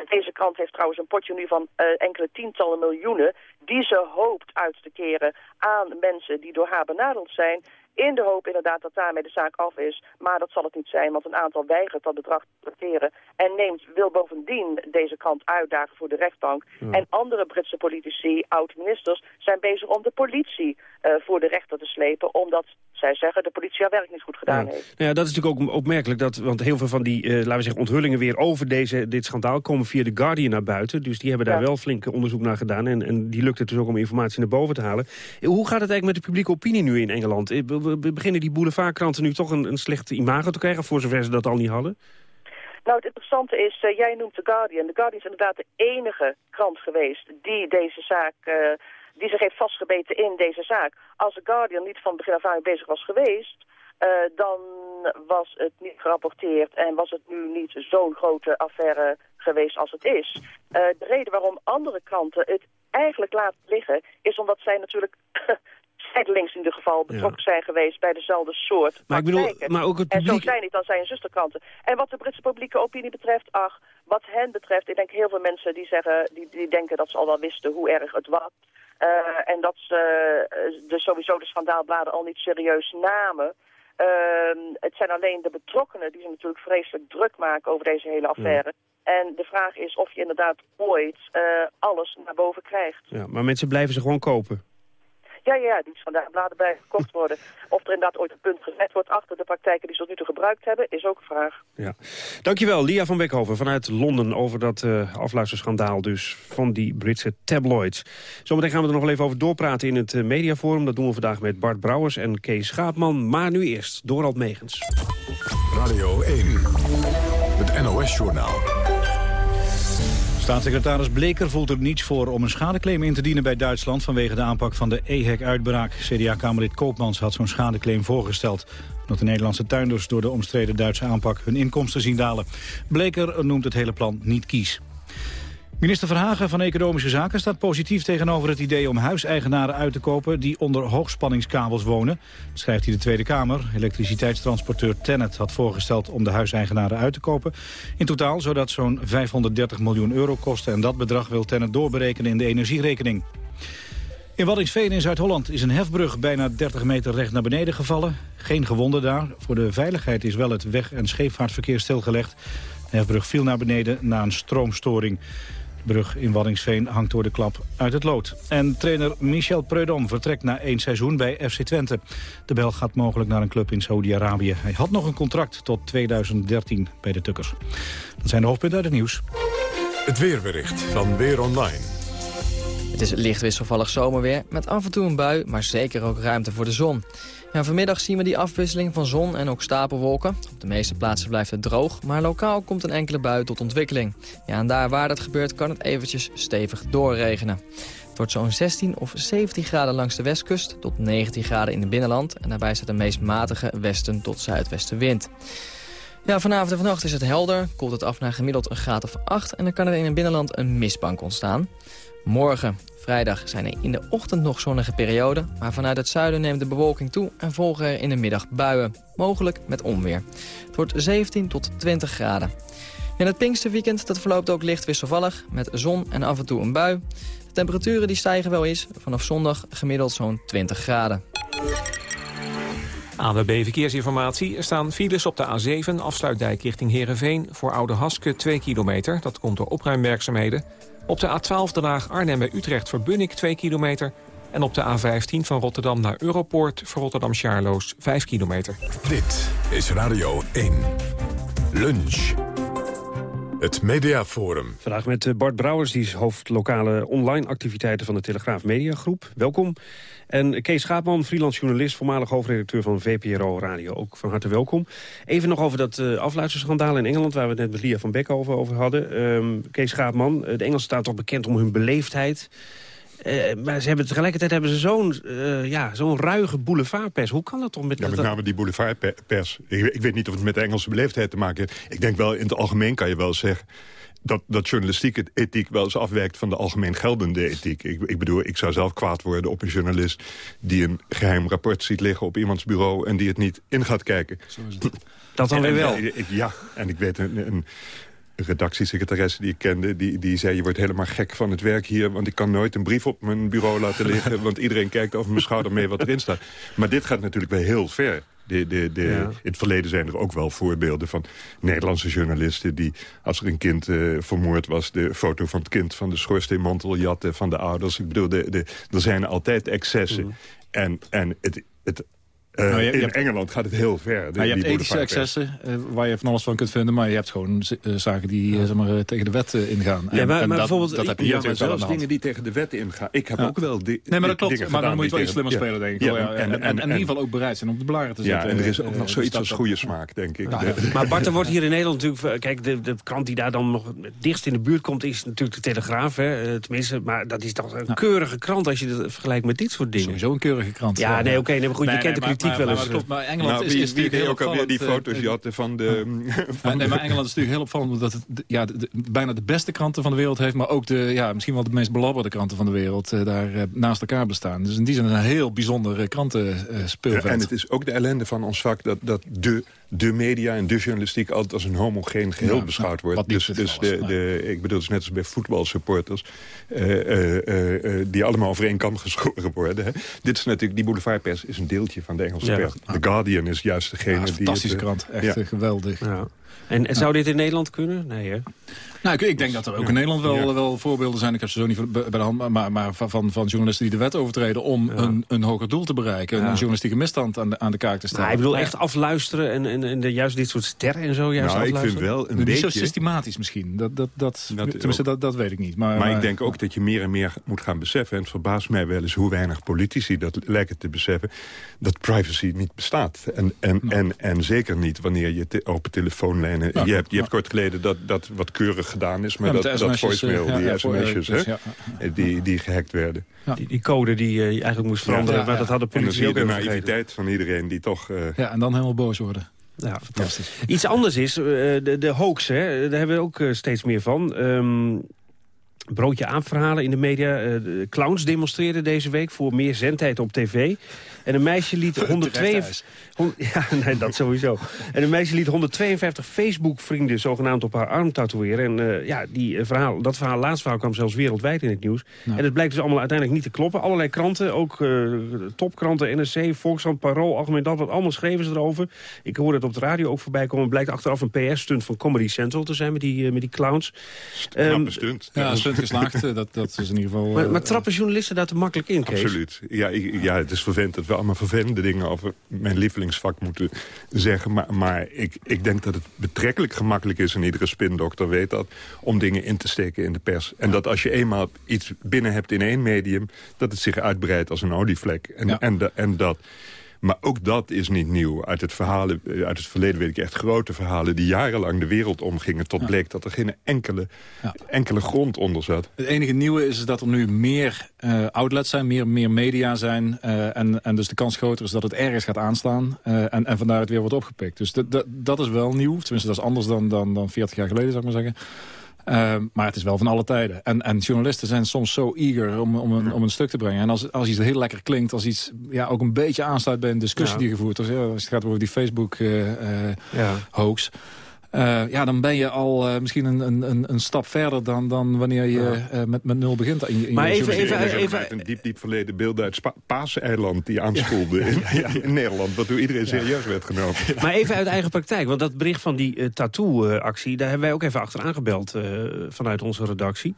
Deze krant heeft trouwens een potje nu van enkele tientallen miljoenen die ze hoopt uit te keren aan mensen die door haar benadeld zijn. In de hoop inderdaad dat daarmee de zaak af is. Maar dat zal het niet zijn, want een aantal weigert dat bedrag te tracteren. En neemt, wil bovendien deze krant uitdagen voor de rechtbank. En andere Britse politici, oud-ministers, zijn bezig om de politie eh, voor de rechter te slepen. Omdat zij zeggen de politie haar werk niet goed gedaan
Ja.
heeft.
Nou ja, dat is natuurlijk ook opmerkelijk, dat, want heel veel van die eh, laten we zeggen, onthullingen weer over deze, dit schandaal komen via The Guardian naar buiten. Dus die hebben daar
Ja.
wel flink onderzoek naar gedaan en, en die lukt het dus ook om informatie naar boven te halen. Eh, Hoe gaat het eigenlijk met de publieke opinie nu in Engeland? Be- be- Beginnen die boulevardkranten nu toch een, een slecht imago te krijgen, voor zover ze dat al niet hadden?
Nou, het interessante is, eh, jij noemt The Guardian. The Guardian is inderdaad de enige krant geweest die deze zaak, eh, die zich heeft vastgebeten in deze zaak. Als The Guardian niet van begin af aan bezig was geweest, eh, dan was het niet gerapporteerd en was het nu niet zo'n grote affaire geweest als het is. De reden waarom andere kranten het eigenlijk laten liggen, is omdat zij natuurlijk zijdelings in ieder geval betrokken zijn geweest bij dezelfde soort
Maar ik bedoel, maar ook het
En zo
publiek...
zijn niet, dan zijn zusterkranten. En wat de Britse publieke opinie betreft, ach, wat hen betreft, ik denk heel veel mensen die zeggen, die, die denken dat ze al wel wisten hoe erg het was. Eh, en dat ze eh, de, sowieso de schandaalbladen al niet serieus namen. Ehm, het zijn alleen de betrokkenen die zich natuurlijk vreselijk druk maken over deze hele affaire. En de vraag is of je inderdaad ooit eh, alles naar boven krijgt.
Ja, maar mensen blijven ze gewoon kopen.
Ja, ja, ja, die schandaalbladen bij gekocht worden. Of er inderdaad ooit een punt gezet wordt achter de praktijken die ze tot nu toe gebruikt hebben, is ook een vraag.
Ja. Dankjewel, Lia van Beckhoven vanuit Londen... over dat eh afluisterschandaal dus van die Britse tabloids. Zometeen gaan we er nog wel even over doorpraten in het eh, mediaforum. Dat doen we vandaag met Bart Brouwers en Kees Schaapman. Maar nu eerst Dorald Megens.
Radio 1, het NOS-journaal.
Staatssecretaris Bleker voelt er niets voor om een schadeclaim in te dienen bij Duitsland vanwege de aanpak van de EHEC-uitbraak. CDA-kamerlid Koopmans had zo'n schadeclaim voorgesteld. Omdat de Nederlandse tuinders door de omstreden Duitse aanpak hun inkomsten zien dalen. Bleker noemt het hele plan niet kies. Minister Verhagen van Economische Zaken staat positief tegenover het idee om huiseigenaren uit te kopen die onder hoogspanningskabels wonen. Dat schrijft hij de Tweede Kamer. Elektriciteitstransporteur Tennet had voorgesteld om de huiseigenaren uit te kopen. In totaal zou dat zo'n 530 miljoen euro kosten en dat bedrag wil Tennet doorberekenen in de energierekening. In Waddinxveen in Zuid-Holland is een hefbrug bijna 30 meter recht naar beneden gevallen. Geen gewonden daar. Voor de veiligheid is wel het weg- en scheepvaartverkeer stilgelegd. De hefbrug viel naar beneden na een stroomstoring. De brug in Waddinxveen hangt door de klap uit het lood. En trainer Michel Preudom vertrekt na één seizoen bij FC Twente. De Bel gaat mogelijk naar een club in Saudi-Arabië. Hij had nog een contract tot 2013 bij de Tukkers. Dat zijn de hoofdpunten uit het nieuws.
Het weerbericht van Weer Online.
Het is licht wisselvallig zomerweer met af en toe een bui, maar zeker ook ruimte voor de zon. Ja, vanmiddag zien we die afwisseling van zon en ook stapelwolken. Op de meeste plaatsen blijft het droog, maar lokaal komt een enkele bui tot ontwikkeling. Ja, en daar waar dat gebeurt kan het eventjes stevig doorregenen. Het wordt zo'n 16 of 17 graden langs de westkust tot 19 graden in het binnenland. En daarbij staat een meest matige westen tot zuidwestenwind. Ja, vanavond en vannacht is het helder, koelt het af naar gemiddeld een graad of 8... en dan kan er in het binnenland een mistbank ontstaan. Morgen, vrijdag, zijn er in de ochtend nog zonnige perioden... maar vanuit het zuiden neemt de bewolking toe en volgen er in de middag buien. Mogelijk met onweer. Het wordt 17 tot 20 graden. En het Pinksterweekend dat verloopt ook licht wisselvallig... met zon en af en toe een bui. De temperaturen die stijgen wel eens. Vanaf zondag gemiddeld zo'n 20 graden.
ANWB Verkeersinformatie. Er staan files op de A7, afsluitdijk richting Heerenveen... voor Oude Haske 2 kilometer. Dat komt door opruimwerkzaamheden. Op de A12 Den Haag Arnhem bij Utrecht voor Bunnik 2 kilometer. En op de A15 van Rotterdam naar Europoort voor Rotterdam Charloes 5 kilometer.
Dit is Radio 1. Lunch. Het Mediaforum.
Vandaag met eh, Bart Brouwers, die is hoofd lokale online activiteiten van de Telegraaf Mediagroep. Welkom. En Kees Schaapman, freelance journalist, voormalig hoofdredacteur van VPRO Radio. Ook van harte welkom. Even nog over dat uh, afluisterschandaal in Engeland... waar we het net met Lia van Beck over, over hadden. Um, Kees Schaapman, de Engelsen staan toch bekend om hun beleefdheid... Uh, maar ze hebben, tegelijkertijd hebben ze zo'n uh, ja, zo'n ruige boulevardpers. Hoe kan dat toch? Met,
ja, met name die boulevardpers. Ik, ik, weet niet of het met de Engelse beleefdheid te maken heeft. Ik denk wel, in het algemeen kan je wel zeggen... dat, dat journalistieke ethiek wel eens afwijkt van de algemeen geldende ethiek. Ik, ik bedoel, ik zou zelf kwaad worden op een journalist... die een geheim rapport ziet liggen op iemands bureau... en die het niet in gaat kijken.
Dat dan weer wel?
En, ja, en ik weet... een, een redactiesecretaresse die ik kende... Die, die zei, je wordt helemaal gek van het werk hier... want ik kan nooit een brief op mijn bureau laten liggen... want iedereen kijkt over mijn schouder mee wat erin staat. Maar dit gaat natuurlijk wel heel ver. De, de, de, In het verleden zijn er ook wel voorbeelden van Nederlandse journalisten... die, als er een kind eh, vermoord was... de foto van het kind van de schoorsteenmantel jatten van de ouders. Ik bedoel, de, de, er zijn altijd excessen.
Mhm.
En, en het, het eh,
Nou, je- je
in
hebt-
Engeland gaat het heel ver.
Nou, je hebt
die
ethische excessen eh, waar je van alles van kunt vinden... maar je hebt gewoon eh, zaken die zeg maar, tegen de wet ingaan.
Ja,
En-
maar-
en
maar
dat,
bijvoorbeeld-
dat heb je
ja, zelfs dingen die tegen de wet ingaan. Ik heb
Ja.
ook wel
Nee, maar dat klopt. Maar dan moet je wel iets slimmer spelen, denk ik.
Ja,
ja. En, en, in ieder geval ook bereid zijn om de blaren te
Ja,
zetten.
en er is ook nog zoiets als goede smaak, denk ik.
Ja, ja.
Maar Bart, er wordt hier in Nederland natuurlijk... Kijk, de, de krant die daar dan nog het dichtst in de buurt komt... is natuurlijk de Telegraaf, hè, tenminste. Maar dat is toch een keurige krant als je dat vergelijkt met dit soort dingen.
Sowieso een keurige krant.
Ja, nee, oké, nee, maar goed, je kent de kritiek
maar-
wel
maar-
eens.
maar dat klopt, maar Engeland
Nou,
is,
wie,
is
wie
natuurlijk
ook alweer die
opvallend,
foto's jatten van de...
Nee, maar Engeland is natuurlijk heel opvallend... omdat het ja, de- de- bijna de beste kranten van de wereld heeft... maar ook de, ja, misschien wel de meest belabberde kranten van de wereld... eh, daar eh, naast elkaar bestaan. Dus in die zin een heel bijzonder krantenspeelveld.
En het is ook de ellende van ons vak dat, dat de, de media en de journalistiek altijd als een homogeen geheel
Ja,
beschouwd wordt. dus dus de, de, ik bedoel, het is net als bij voetbalsupporters, eh, die allemaal over één kam geschoren worden. Hè. Dit is natuurlijk, die boulevardpers is een deeltje van de Engelse
Ja.
pers. The Guardian is juist degene
Ja,
die...
fantastische
het, eh,
krant. Echt
ja.
eh, geweldig.
Ja. En, en zou dit in Nederland kunnen? Nee, hè?
Nou, ik, ik denk dat er ook in Nederland wel, wel voorbeelden zijn. Ik heb ze zo niet bij de hand, maar, maar van, journalisten die de wet overtreden... om een, een hoger doel te bereiken.
Ja.
Een journalistieke misstand aan de, aan de kaak te stellen.
Maar ik bedoel echt afluisteren en, en, en de, juist dit soort sterren en zo juist
Nou, ik
afluisteren?
vind wel een
Niet zo
beetje...
systematisch misschien. Dat, dat, dat,
Dat
tenminste,
ook.
dat, dat weet ik niet. Maar,
Maar ik denk ook dat je meer en meer moet gaan beseffen... en het verbaast mij wel eens hoe weinig politici dat lijken te beseffen... dat privacy niet bestaat. En, en, en, en zeker niet wanneer je te, open telefoonlijnen...
Ja,
je hebt, je hebt kort geleden dat, dat wat keurig gedaan is... maar
Ja,
dat,
de
dat voicemail,
eh,
die
ja, ja,
sms'jes,
dus,
hè,
ja.
die, die gehackt werden.
Die, die code die eh, je eigenlijk moest veranderen,
Ja,
maar
ja.
dat hadden
En dan
politici
zie je
ook
de naïviteit van iedereen die toch... eh,
Ja, en dan helemaal boos worden.
Ja,
Fantastisch.
Iets anders is, de, de hoax, hè, daar hebben we ook steeds meer van. Ehm, broodje aanverhalen in de media. de clowns demonstreerden deze week voor meer zendheid op tv. En een meisje liet 152... hon- Ja, nee, dat sowieso. En een meisje liet 152 Facebook-vrienden zogenaamd op haar arm tatoeëren. En eh, ja, die, eh, verhaal, dat verhaal, laatste verhaal kwam zelfs wereldwijd in het nieuws. En het blijkt dus allemaal uiteindelijk niet te kloppen. Allerlei kranten, ook eh, topkranten, NRC, Volkskrant, Parool, Algemeen Dagblad, allemaal schreven ze erover. Ik hoorde het op de radio ook voorbij komen. Het blijkt achteraf een PR-stunt van Comedy Central te zijn met die, met die clowns.
Knappe stunt.
Ja, stunt geslaagd. dat, dat is in ieder geval...
maar,
eh,
maar trappen journalisten daar te makkelijk in, Kees?
Absoluut. Ja, ik- ja, het is vervelend dat allemaal vervelende dingen over mijn lievelingsvak moeten zeggen. Maar, maar ik, ik denk dat het betrekkelijk gemakkelijk is, en iedere spindokter weet dat, om dingen in te steken in de pers. En dat als je eenmaal iets binnen hebt in één medium, dat het zich uitbreidt als een olievlek. En,
Ja.
en, en dat... Maar ook dat is niet nieuw. Uit het, verhalen, eh, uit het verleden weet ik echt grote verhalen... die jarenlang de wereld omgingen... tot bleek dat er geen enkele, enkele grond onder zat.
Het enige nieuwe is dat er nu meer eh, outlets zijn, meer, meer media zijn. eh, en, en dus de kans groter is dat het ergens gaat aanslaan. en, en vandaar het weer wordt opgepikt. Dus dat- dat- dat is wel nieuw. Tenminste, dat is anders dan, dan, dan 40 jaar geleden, zou ik maar zeggen. Eh, maar het is wel van alle tijden. En, en journalisten zijn soms zo eager om, om, een, om een stuk te brengen. En als, als iets heel lekker klinkt, als iets ja, ook een beetje aansluit bij een discussie
Ja.
die gevoerd wordt. Ja, als het gaat over die Facebook-hoax.
Ja.
Eh, ja, dan ben je al eh, misschien een, een, een stap verder dan, dan wanneer je eh, met, met nul begint. In, je- in
Maar
je
even-
journalistiek.
even-
Even, een diep, diep verleden beelden uit Spa Paaseiland... die aanspoelde in, in Nederland, wat door iedereen serieus werd genomen.
Maar even uit eigen praktijk, want dat bericht van die tattoo-actie... daar hebben wij ook even achteraan gebeld eh, vanuit onze redactie.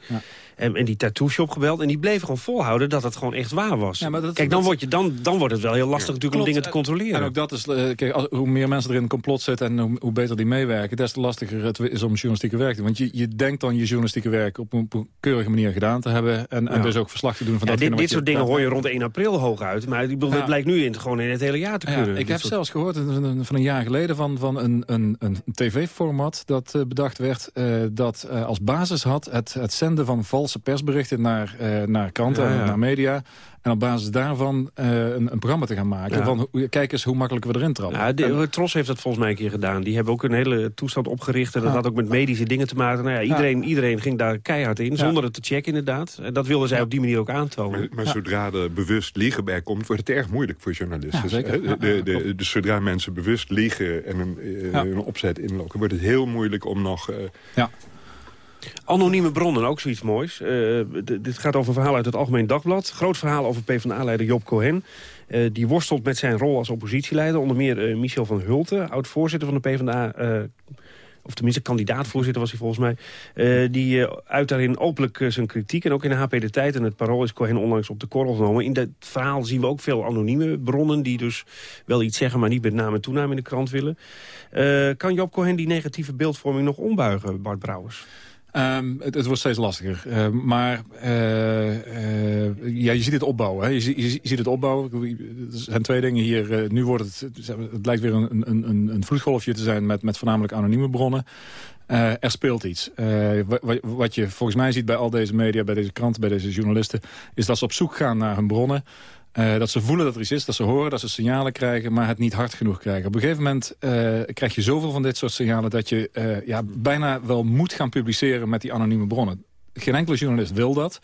En, en die tattoo-shop gebeld. En die bleven gewoon volhouden dat het gewoon echt waar was.
Ja, maar dat-
Kijk, dan,
dat-
wordt je, dan, dan wordt het wel heel lastig natuurlijk om dingen te controleren.
En ook dat is, eh, kijk, als- hoe meer mensen er in een complot zitten en hoe, hoe beter die meewerken, des te lastiger het is om journalistieke werk te doen. Want je, je denkt dan je journalistieke werk op een, op een keurige manier gedaan te hebben en, dus ook verslag te doen van datgene
dit, dit soort dingen hoor je rond 1 april hooguit. Maar ik bedoel, dit blijkt nu in, gewoon in het hele jaar te kunnen.
ik heb
soort-
zelfs gehoord van een, jaar geleden van, van een, een, een tv-format dat eh, bedacht werd. eh, dat als basis had het, het zenden van valse persberichten naar, eh, naar kranten
Ja, ja.
en naar media. En op basis daarvan eh, een, een, programma te gaan maken.
Ja.
Van, hoe- kijk eens hoe makkelijk we erin trappen.
Ja, de,
En-
Tros heeft dat volgens mij een keer gedaan. Die hebben ook een hele toestand opgericht. En dat
Ja.
had ook met medische dingen te maken. Nou ja, iedereen, iedereen ging daar keihard in, zonder het te checken inderdaad. En dat wilden zij op die manier ook aantonen.
Maar, maar zodra er bewust liegen bij komt, wordt het erg moeilijk voor journalisten. De, de, dus zodra mensen bewust liegen en een, eh,
Ja.
een opzet inlokken, wordt het heel moeilijk om nog... eh,
ja.
Anonieme bronnen, ook zoiets moois. Eh, dit gaat over verhaal uit het Algemeen Dagblad. Groot verhaal over PvdA-leider Job Cohen. Eh, die worstelt met zijn rol als oppositieleider. Onder meer eh, Michel van Hulten, oud-voorzitter van de PvdA... of tenminste kandidaat-voorzitter was hij volgens mij... die uit daarin openlijk zijn kritiek. En ook in de HP De Tijd en het Parool is Cohen onlangs op de korrel genomen. In dat verhaal zien we ook veel anonieme bronnen... die dus wel iets zeggen, maar niet met naam en toenaam in de krant willen. Kan Job Cohen die negatieve beeldvorming nog ombuigen, Bart Brouwers?
Ehm, het, wordt steeds lastiger. Eh, maar eh, eh, ja, je ziet het opbouwen. Hè. Je, je, zie- je ziet het opbouwen. Er zijn twee dingen hier. Eh, nu wordt het, het lijkt weer een, een, een, vloedgolfje te zijn met, met voornamelijk anonieme bronnen. Er speelt iets. Eh, wa- wa- wat je volgens mij ziet bij al deze media, bij deze kranten, bij deze journalisten... is dat ze op zoek gaan naar hun bronnen. Eh, dat ze voelen dat er iets is, dat ze horen, dat ze signalen krijgen... maar het niet hard genoeg krijgen. Op een gegeven moment eh, krijg je zoveel van dit soort signalen... dat je eh, ja, bijna wel moet gaan publiceren met die anonieme bronnen. Geen enkele journalist wil dat.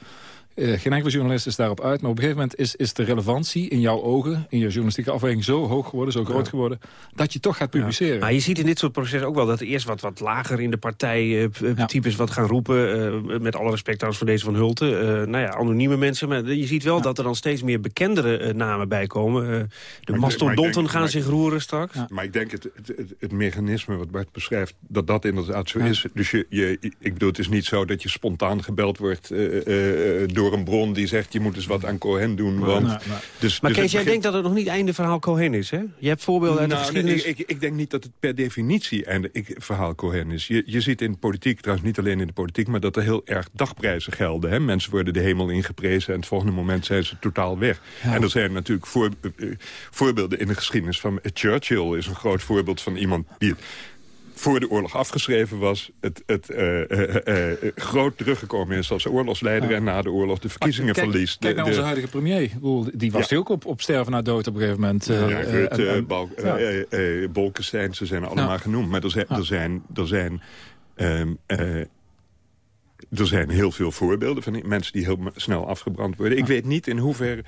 Eh, geen enkele journalist is daarop uit. Maar op een gegeven moment is, is de relevantie in jouw ogen... in je journalistieke afweging zo hoog geworden, zo groot geworden... dat je toch gaat publiceren.
Maar je ziet in dit soort processen ook wel dat er eerst wat, wat lager in de partij eh, eh, types wat gaan roepen. eh, met alle respect trouwens voor deze van Hulten. Eh, nou ja, anonieme mensen. Maar je ziet wel dat er dan steeds meer bekendere namen bij komen. Eh, de
Maar ik- maar
mastodonten
denk-
gaan
maar-
zich roeren straks.
Maar ik denk het, het, het, het mechanisme wat Bart beschrijft, dat dat inderdaad zo is. Dus je, je, ik bedoel, het is niet zo dat je spontaan gebeld wordt eh, eh, eh, door een bron die zegt... je moet eens wat aan Cohen doen. Want, Dus,
Maar
dus
Kees, jij
begint-
denkt dat het nog niet einde verhaal Cohen is, hè? Je hebt voorbeelden uit de
Nou, nee,
geschiedenis.
ik, ik, ik denk niet dat het per definitie einde, ik, verhaal Cohen is. Je, je ziet in de politiek, trouwens niet alleen in de politiek... maar dat er heel erg dagprijzen gelden. Hè? Mensen worden de hemel ingeprezen en het volgende moment zijn ze totaal weg. En er zijn natuurlijk voor, eh, voorbeelden in de geschiedenis van... Churchill is een groot voorbeeld van iemand die... voor de oorlog afgeschreven was... het, het eh, eh, eh, groot teruggekomen is als oorlogsleider... en na de oorlog de verkiezingen
kijk,
verliest.
Kijk
De-
naar onze huidige premier. Die was
Ja.
ook op, op sterven na dood op een gegeven moment.
Ja, Rutte,
ja.
Bolkestein, ze zijn allemaal genoemd. Maar er zijn, er zijn, er zijn, ehm, eh, er zijn heel veel voorbeelden van mensen die heel snel afgebrand worden. Ik weet niet in hoeverre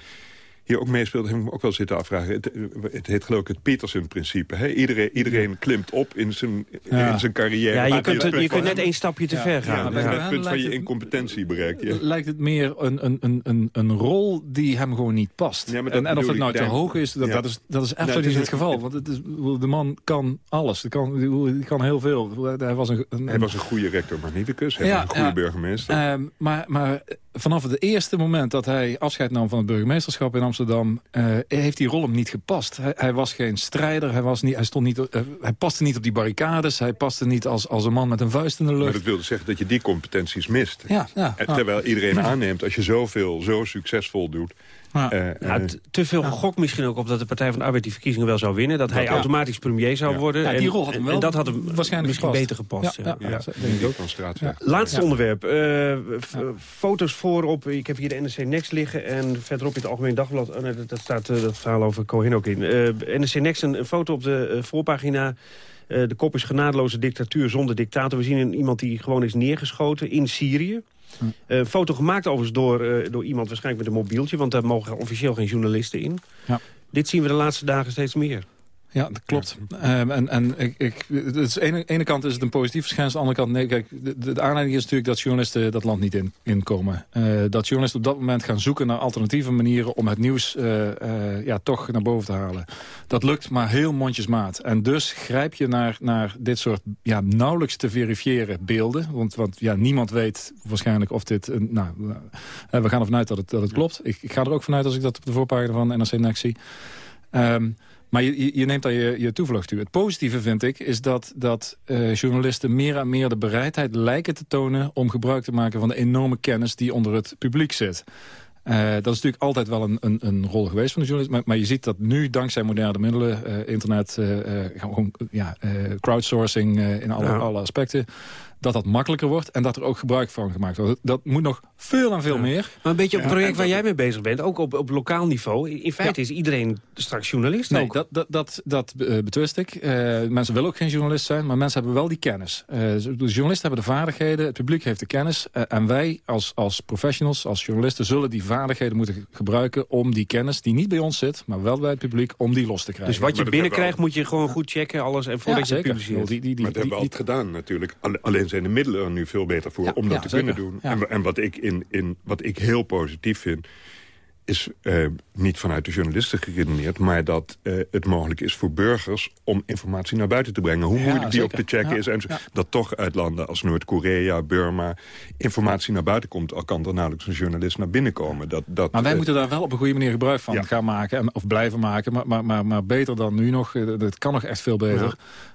hier ook meespeelt, heb ik me ook wel zitten afvragen. Het, eh, het heet geloof ik het Peterson-principe. hè? Iedereen, iedereen klimt op in zijn,
Ja.
in zijn carrière.
Ja, je kunt, je kunt net één stapje te
Ja.
ver gaan.
maar
Ja,
bij
het punt van je incompetentie bereikt. Ja.
lijkt het meer een, een, een, een, een rol die hem gewoon niet past.
Ja, maar dat
en, en of het nou te hoog is, dat,
Ja.
dat is, dat is
Nou,
absoluut niet
is
het geval. Want het is, de man kan alles. Die kan, die kan heel veel. Hij was een, een,
Hij was een goede rector magnificus. Hij
Ja,
was een goede
ja.
burgemeester.
Ehm, maar, maar vanaf het eerste moment dat hij afscheid nam van het burgemeesterschap in Amsterdam... eh, heeft die rol hem niet gepast. Hij, hij was geen strijder, hij, was niet, hij, stond niet, eh, hij paste niet op die barricades... hij paste niet als, als een man met een vuist in de
Maar
lucht.
dat wilde zeggen dat je die competenties mist.
Ja, ja,
En
ja.
Terwijl iedereen aanneemt, als je zoveel, zo succesvol doet...
Ja.
eh, eh,
t- te veel gok misschien ook op dat de Partij van de Arbeid die verkiezingen wel zou winnen. Dat hij
Ja.
automatisch premier zou
Ja.
worden.
Ja, die
en,
rol had hem wel
en dat had hem
waarschijnlijk
misschien
gepast.
beter gepast.
Ja,
ja.
ja.
ja,
dat denk ik ook.
straat.
Ja.
Laatste
Ja.
onderwerp. Eh, f- Foto's voorop. Ik heb hier de NRC Next liggen. En verderop in het Algemeen Dagblad. Oh nee, dat, staat dat verhaal over Cohen ook in. Eh NRC Next, een, een foto op de voorpagina. Eh, de kop is genadeloze dictatuur zonder dictator. We zien een, iemand die gewoon is neergeschoten in Syrië. Een foto gemaakt overigens door, eh, door iemand waarschijnlijk met een mobieltje. Want daar mogen officieel geen journalisten in.
Ja.
Dit zien we de laatste dagen steeds meer.
Ja, dat klopt. Ehm, en en ik, ik, aan de ene kant is het een positief verschijnsel. Aan de andere kant, nee, kijk, de, aanleiding is natuurlijk dat journalisten dat land niet in, inkomen. Eh, dat journalisten op dat moment gaan zoeken naar alternatieve manieren om het nieuws eh, eh, ja, toch naar boven te halen. Dat lukt maar heel mondjesmaat. En dus grijp je naar, naar dit soort ja, nauwelijks te verifiëren beelden. Want, want ja, niemand weet waarschijnlijk of dit... Een, nou, we gaan ervan uit dat het, dat het klopt. Ik, ik ga er ook vanuit als ik dat op de voorpagina van NRC Next zie. Ehm, maar je, je- neemt daar je, je toevlucht toe. Het positieve vind ik is dat, dat eh, journalisten meer en meer de bereidheid lijken te tonen... om gebruik te maken van de enorme kennis die onder het publiek zit. Eh, dat is natuurlijk altijd wel een, een, een rol geweest van de journalist. Maar, maar je ziet dat nu, dankzij moderne middelen, eh, internet, gewoon ja, crowdsourcing in alle,
Ja.
alle aspecten... dat dat makkelijker wordt en dat er ook gebruik van gemaakt wordt. Dat moet nog veel en veel meer.
Maar een beetje op het
Ja,
project waar jij mee bezig bent, ook op, op lokaal niveau. In feite is iedereen straks journalist
Nee,
ook.
dat, dat, dat, dat eh, betwist ik. Eh, mensen willen ook geen journalist zijn, maar mensen hebben wel die kennis. Eh, de journalisten hebben de vaardigheden, het publiek heeft de kennis. en wij als, als professionals, als journalisten... zullen die vaardigheden moeten gebruiken om die kennis... die niet bij ons zit, maar wel bij het publiek, om die los te krijgen.
Dus wat je binnenkrijgt moet je gewoon goed checken, alles en voordat je het
zeker.
publiceert.
Die- die- die-
maar dat hebben we altijd gedaan natuurlijk. Alle- Alleen zijn de middelen er nu veel beter voor
Ja,
om dat
ja,
te
zeker.
kunnen doen.
Ja.
En, en wat, ik in, in, wat ik heel positief vind is eh, niet vanuit de journalisten geredeneerd... maar dat eh, het mogelijk is voor burgers om informatie naar buiten te brengen. Hoe
Ja,
moeilijk die ook te checken
Ja,
is. En zo.
ja.
Dat toch uit landen als Noord-Korea, Burma... informatie naar buiten komt, al kan er nauwelijks een journalist naar binnen komen. Dat, dat,
Maar wij
eh,
moeten daar wel op een goede manier gebruik van gaan maken. En, of blijven maken. Maar, maar, maar, maar beter dan nu nog. Het kan nog echt veel beter.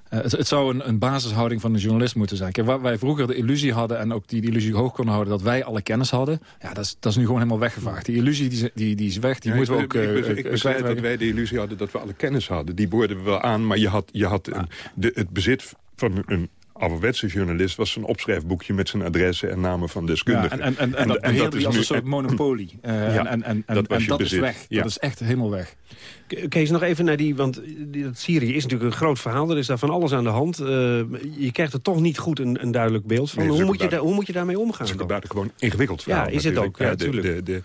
Eh, het, het zou een, een basishouding van een journalist moeten zijn. Kijk, waar wij vroeger de illusie hadden... en ook die, die illusie hoog konden houden... dat wij alle kennis hadden. Ja, dat is, dat is nu gewoon helemaal weggevaagd. Die illusie die, is- die, die is weg. Die
Ja,
moeten we ook...
ik,
eh,
ik,
eh,
ik dat wij de illusie hadden dat we alle kennis hadden. Die boorden we wel aan, maar je had, je had een, de, het bezit van een ouderwetse journalist... was een opschrijfboekje met zijn adressen en namen van
Ja,
deskundigen.
en, en, en, en dat beheerde je als
nu-
een soort monopolie. Eh,
Ja,
en en,
dat was
en
je
dat
bezit.
is weg.
Ja.
Dat is echt helemaal weg.
Kees, nog even naar die, want Syrië is natuurlijk een groot verhaal. Er is daar van alles aan de hand. Eh, je krijgt er toch niet goed een, een duidelijk beeld van.
Nee, is
hoe, moet je daar, hoe moet je daarmee omgaan?
Het is een buitengewoon ingewikkeld verhaal.
Ja, is het
natuurlijk.
ook. Ja,
de, de,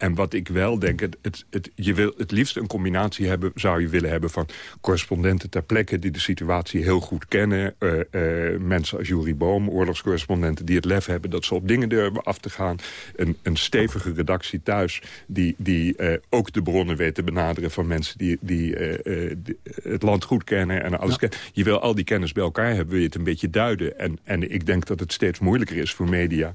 en wat ik wel denk, het, het, het, je wil het liefst een combinatie hebben... zou je willen hebben van correspondenten ter plekke... die de situatie heel goed kennen. eh, mensen als Jurie Boom, oorlogscorrespondenten... die het lef hebben dat ze op dingen durven af te gaan. Een, een stevige redactie thuis... die, die eh, ook de bronnen weet te benaderen van mensen... die, die, die het land goed kennen en alles kennen. Je wil al die kennis bij elkaar hebben, wil je het een beetje duiden. En, en ik denk dat het steeds moeilijker is voor media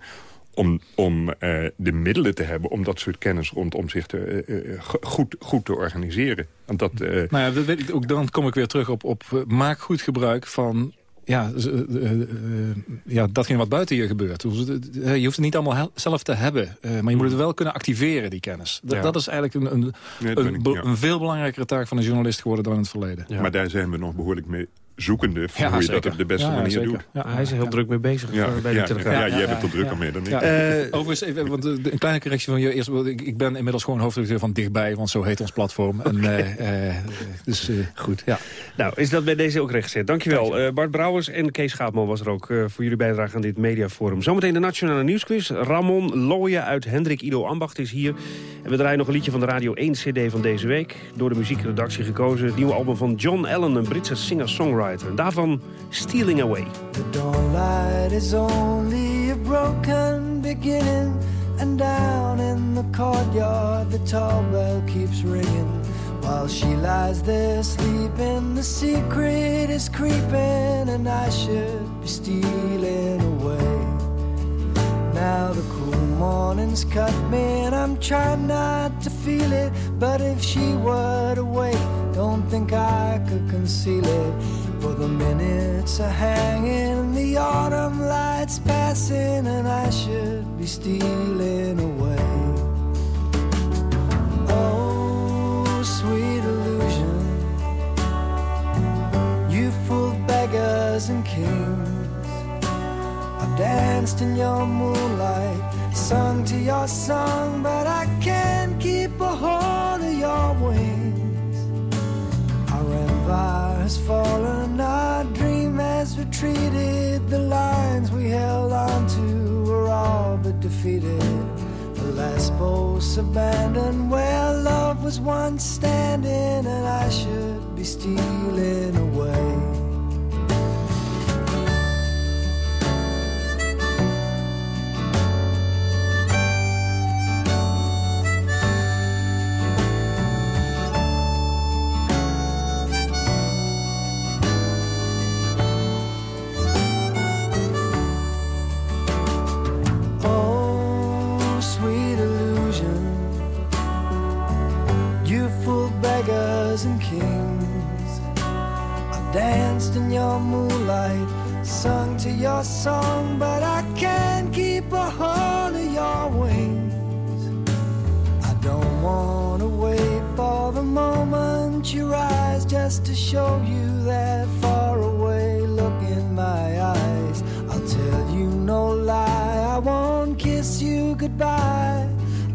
om, om eh, de middelen te hebben om dat soort kennis rondom zich te, eh, eh, go- goed, goed te organiseren. Want dat,
Nou ja, dat weet ik, ook dan kom ik weer terug op, op maak goed gebruik van ja, ja, datgene wat buiten je gebeurt. Dus, Je hoeft het niet allemaal zelf te hebben, maar je moet het wel kunnen activeren, die kennis. Dat,
Ja.
dat is eigenlijk een, een,
Nee, dat ben
een,
ik,
be-
ja.
een veel belangrijkere taak van een journalist geworden dan in het verleden.
Maar daar zijn we nog behoorlijk mee zoekende... van
Ja,
hoe je
zeker.
dat op de beste
Ja,
manier
zeker.
doet.
Ja,
Hij is er heel
ja.
druk mee bezig
Ja,
eh, bij
ja,
de Telegraaf.
ja, jij bent er drukker mee dan ik.
Ja.
Eh,
Overigens, even, want eh, een kleine correctie van je eerst. Ik, ik ben inmiddels gewoon hoofdredacteur van Dichtbij, want zo heet ons platform. En, eh, eh, dus eh, goed, ja.
Nou, is dat bij deze ook rechtgezet. Dankjewel. Eh Bart Brouwers en Kees Schaapman was er ook eh, voor jullie bijdrage aan dit mediaforum. Zometeen de Nationale Nieuwsquiz. Ramon Looyen uit Hendrik Ido Ambacht is hier. En we draaien nog een liedje van de Radio 1 CD van deze week. Door de muziekredactie gekozen. Het nieuwe album van John Allen, een Britse singer-songwriter. En daarvan Stealing Away.
The dawnlight is only a broken beginning, and down in the courtyard the tall bell keeps ringing. While she lies there sleeping, the secret is creeping, and I should be stealing away. Now the cool mornings cut me, and I'm trying not to feel it. But if she were to wait, don't think I could conceal it. For the minutes are hanging, the autumn lights passing, and I should be stealing away. Oh, sweet illusion, you fooled beggars and kings. I've danced in your moonlight, sung to your song, but I can't keep a hold of your wings. Our empire has fallen, our dream has retreated. The lines we held on to were all but defeated. The last post abandoned where love was once standing, and I should be stealing away. your song, but I can't keep a hold of your wings. I don't want to wait for the moment you rise just to show you that far away look in my eyes. I'll tell you no lie, I won't kiss you goodbye.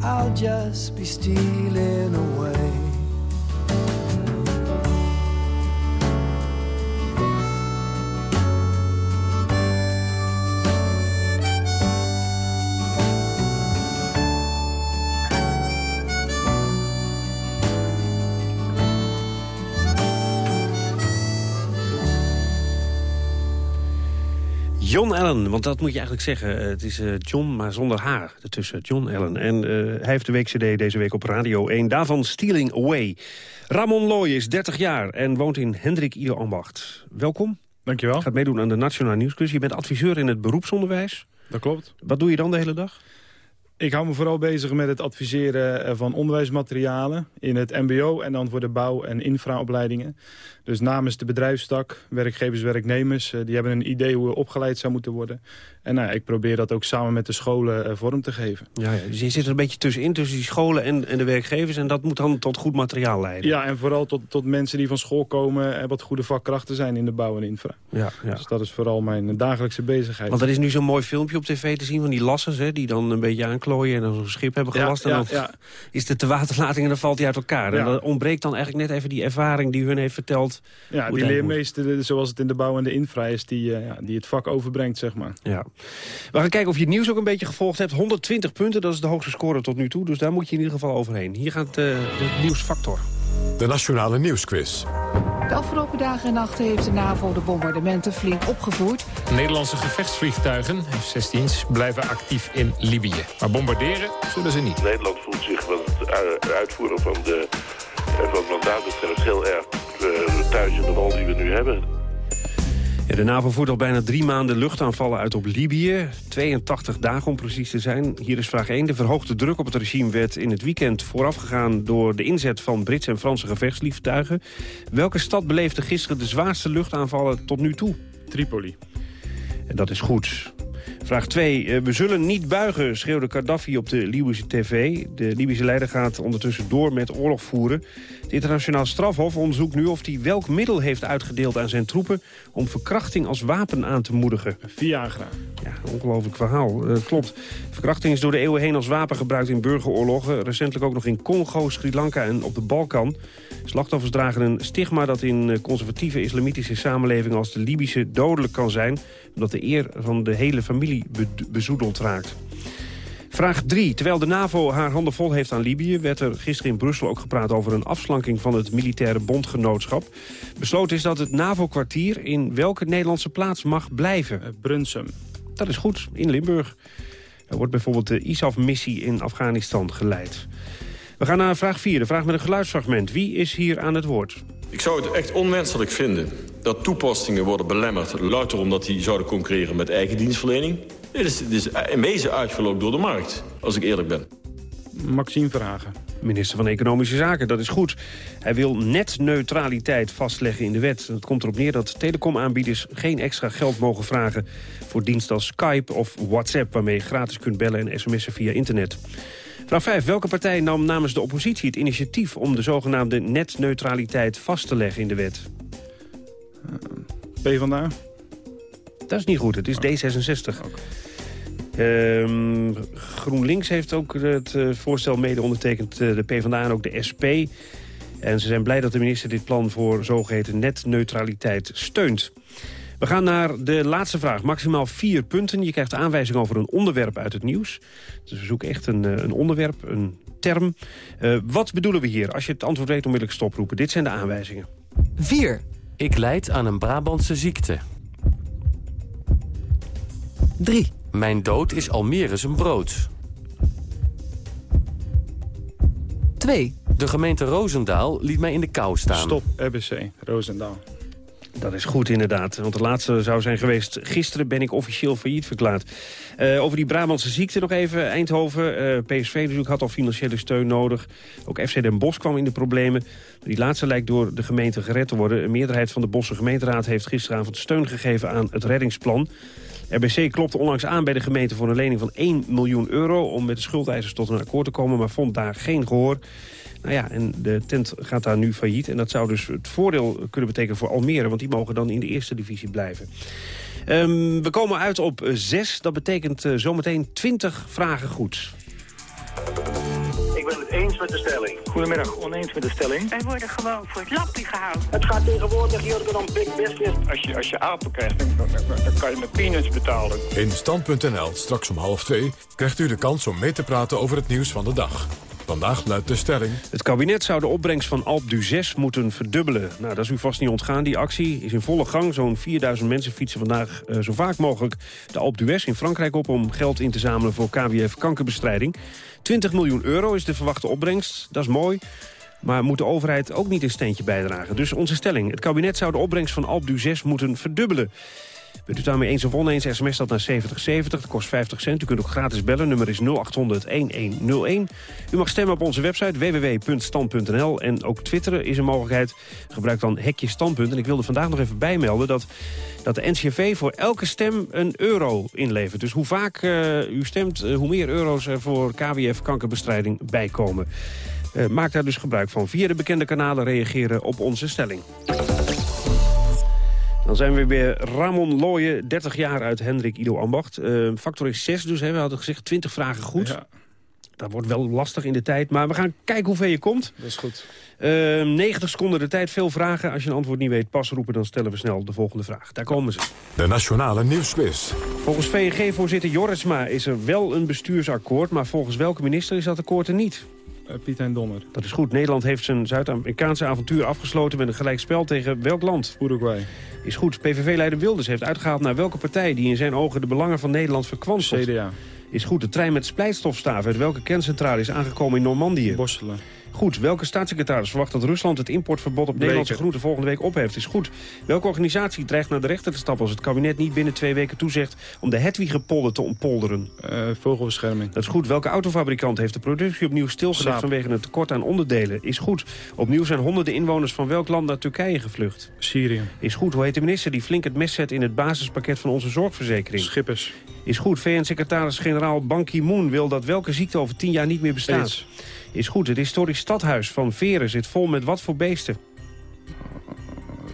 I'll just be stealing away.
John Allen, want dat moet je eigenlijk zeggen. Eh, Het is eh, John, maar zonder haar ertussen. John Allen. En eh, hij heeft de week-cd deze week op Radio 1. Daarvan Stealing Away. Ramon Looy is 30 jaar en woont in Hendrik Ido Ambacht. Welkom.
Dankjewel.
Gaat meedoen aan de Nationale Nieuwsquiz. Je bent adviseur in het beroepsonderwijs.
Dat klopt.
Wat doe je dan de hele dag?
Ik hou me vooral bezig met het adviseren van onderwijsmaterialen in het mbo en dan voor de bouw- en infraopleidingen. Dus namens de bedrijfstak, werkgevers, werknemers, eh, die hebben een idee hoe er opgeleid zou moeten worden. En nou, ik probeer dat ook samen met de scholen eh, vorm te geven.
Ja, ja, dus je zit er een beetje tussenin, tussen die scholen en, en de werkgevers. En dat moet dan tot goed materiaal leiden.
Ja, en vooral tot, tot mensen die van school komen en wat goede vakkrachten zijn in de bouw en infra.
Ja, ja.
Dus dat is vooral mijn dagelijkse bezigheid.
Want er is nu zo'n mooi filmpje op tv te zien van die lassers... Hè, die dan een beetje aanklooien en dan zo'n schip hebben gelast.
ja,
en dan
ja.
is de te waterlating en dan valt hij uit elkaar. En dan ontbreekt dan eigenlijk net even die ervaring die hun heeft verteld.
Ja, die leermeester, de- zoals het in de bouw en de infra is, die, eh, ja, die het vak overbrengt, zeg maar.
Ja. We gaan kijken of je het nieuws ook een beetje gevolgd hebt. 120 punten, dat is de hoogste score tot nu toe. Dus daar moet je in ieder geval overheen. Hier gaat eh, de nieuwsfactor.
De Nationale Nieuwsquiz.
De afgelopen dagen en nachten heeft de NAVO de bombardementen flink opgevoerd.
Nederlandse gevechtsvliegtuigen, F-16's, blijven actief in Libië. Maar bombarderen zullen ze niet.
Nederland voelt zich wat het uitvoeren van, de, eh, van het mandaat betreft heel erg eh, thuis in de rol die we nu hebben.
Ja, de NAVO voert al bijna drie maanden luchtaanvallen uit op Libië. 82 dagen om precies te zijn. Hier is vraag 1. De verhoogde druk op het regime werd in het weekend voorafgegaan... door de inzet van Britse en Franse gevechtsvliegtuigen. Welke stad beleefde gisteren de zwaarste luchtaanvallen tot nu toe?
Tripoli.
En dat is goed. Vraag 2. We zullen niet buigen, schreeuwde Gaddafi op de Libische tv. De Libische leider gaat ondertussen door met oorlog voeren. Het internationaal strafhof onderzoekt nu of hij welk middel heeft uitgedeeld aan zijn troepen... om verkrachting als wapen aan te moedigen.
Viagra.
Ja, ongelooflijk verhaal. Eh, klopt. Verkrachting is door de eeuwen heen als wapen gebruikt in burgeroorlogen. Recentelijk ook nog in Congo, Sri Lanka en op de Balkan. Slachtoffers dragen een stigma dat in eh, conservatieve islamitische samenlevingen als de Libische dodelijk kan zijn. Omdat de eer van de hele familie be- bezoedeld raakt. Vraag 3. Terwijl de NAVO haar handen vol heeft aan Libië... werd er gisteren in Brussel ook gepraat over een afslanking van het militaire bondgenootschap. Besloten is dat het NAVO-kwartier in welke Nederlandse plaats mag blijven?
Brunsum.
Dat is goed, in Limburg. Er wordt bijvoorbeeld de ISAF-missie in Afghanistan geleid. We gaan naar vraag 4, de vraag met een geluidsfragment. Wie is hier aan het woord?
Ik zou het echt onwenselijk vinden dat toepassingen worden belemmerd... louter omdat die zouden concurreren met eigen dienstverlening. Dit is, dit is in wezen uitgelokt door de markt, als ik eerlijk ben.
Maxime Verhagen.
Minister van Economische Zaken, dat is goed. Hij wil netneutraliteit vastleggen in de wet. Het komt erop neer dat telecomaanbieders geen extra geld mogen vragen... voor diensten als Skype of WhatsApp... waarmee je gratis kunt bellen en sms'en via internet. Vraag 5. Welke partij nam namens de oppositie het initiatief... om de zogenaamde netneutraliteit vast te leggen in de wet?
PvdA?
Dat is niet goed, het is D66. Ehm, GroenLinks heeft ook het eh, voorstel mede ondertekend, eh, de PvdA en ook de SP. En ze zijn blij dat de minister dit plan voor zogeheten netneutraliteit steunt. We gaan naar de laatste vraag. Maximaal vier punten. Je krijgt aanwijzing over een onderwerp uit het nieuws. Dus we zoeken echt een, eh, een onderwerp, een term. Eh, wat bedoelen we hier? Als je het antwoord weet, onmiddellijk stoproepen. Dit zijn de aanwijzingen.
4. Ik leid aan een Brabantse ziekte. 3. Mijn dood is Almere zijn brood. 2. De gemeente Roosendaal liet mij in de kou staan.
Stop, RBC, Roosendaal.
Dat is goed inderdaad, want de laatste zou zijn geweest... gisteren ben ik officieel failliet verklaard. Eh, over die Brabantse ziekte nog even, Eindhoven. Eh, PSV natuurlijk had al financiële steun nodig. Ook FC Den Bosch kwam in de problemen. Die laatste lijkt door de gemeente gered te worden. Een meerderheid van de Bosse gemeenteraad heeft gisteravond steun gegeven aan het reddingsplan. RBC klopte onlangs aan bij de gemeente voor een lening van 1 miljoen euro... om met de schuldeisers tot een akkoord te komen, maar vond daar geen gehoor. Nou ja, en de tent gaat daar nu failliet. En dat zou dus het voordeel kunnen betekenen voor Almere... want die mogen dan in de eerste divisie blijven. Ehm, we komen uit op 6. Dat betekent eh, zometeen 20 vragen goed.
Ik ben het eens met de stelling.
Goedemiddag, oneens met de stelling.
Wij worden gewoon voor het lappie gehouden.
Het gaat tegenwoordig hier dan big business.
Als je, als je apen krijgt, dan, dan, dan kan je met peanuts betalen.
In Stand.nl, straks om half twee, krijgt u de kans om mee te praten over het nieuws van de dag. Vandaag luidt de stelling...
Het kabinet zou de opbrengst van Alp du 6 moeten verdubbelen. Nou, dat is u vast niet ontgaan. Die actie is in volle gang. Zo'n 4000 mensen fietsen vandaag uh, zo vaak mogelijk de Alp d'Huez in Frankrijk op... om geld in te zamelen voor KWF kankerbestrijding. 20 miljoen euro is de verwachte opbrengst. Dat is mooi. Maar moet de overheid ook niet een steentje bijdragen? Dus onze stelling. Het kabinet zou de opbrengst van Alp du 6 moeten verdubbelen. Bent u daarmee eens of oneens, sms dat naar 7070. Dat kost 50 cent. U kunt ook gratis bellen. Nummer is 0800-1101. U mag stemmen op onze website www.stand.nl. En ook twitteren is een mogelijkheid. Gebruik dan hekje standpunt. En ik wilde vandaag nog even bijmelden dat, dat de NCV voor elke stem een euro inlevert. Dus hoe vaak uh, u stemt, uh, hoe meer euro's er voor KWF kankerbestrijding bijkomen. Uh, maak daar dus gebruik van. Via de bekende kanalen reageren op onze stelling. Dan zijn we weer Ramon Looyen, 30 jaar uit Hendrik Ido Ambacht. Uh, factor is 6 dus, hè. we hadden gezegd 20 vragen goed. Ja. Dat wordt wel lastig in de tijd, maar we gaan kijken hoe ver je komt.
Dat is goed.
Uh, 90 seconden de tijd, veel vragen. Als je een antwoord niet weet, pas roepen, dan stellen we snel de volgende vraag. Daar komen ze.
De Nationale Nieuwsquiz.
Volgens VNG-voorzitter Jorisma is er wel een bestuursakkoord... maar volgens welke minister is dat akkoord er niet?
Uh, Piet en Donner.
Dat is goed. Nederland heeft zijn Zuid-Amerikaanse avontuur afgesloten... met een gelijkspel tegen welk land?
Uruguay.
Is goed. PVV-leider Wilders heeft uitgehaald naar welke partij... die in zijn ogen de belangen van Nederland verkwanselt?
CDA.
Is goed. De trein met splijtstofstaven uit welke kerncentrale is aangekomen in Normandië?
Borselen.
Goed. Welke staatssecretaris verwacht dat Rusland het importverbod op Nederlandse groenten volgende week opheft? Is goed. Welke organisatie dreigt naar de rechter te stappen als het kabinet niet binnen twee weken toezegt om de Hedwigepolder te ontpolderen?
Uh, vogelbescherming.
Dat is goed. Welke autofabrikant heeft de productie opnieuw stilgelegd
Saab.
vanwege een tekort aan onderdelen? Is goed. Opnieuw zijn honderden inwoners van welk land naar Turkije gevlucht?
Syrië.
Is goed. Hoe heet de minister die flink het mes zet in het basispakket van onze zorgverzekering?
Schippers.
Is goed. VN-secretaris-generaal Ban Ki-moon wil dat welke ziekte over tien jaar niet meer bestaat?
AIDS.
Is goed. Het historisch stadhuis van Veren zit vol met wat voor beesten?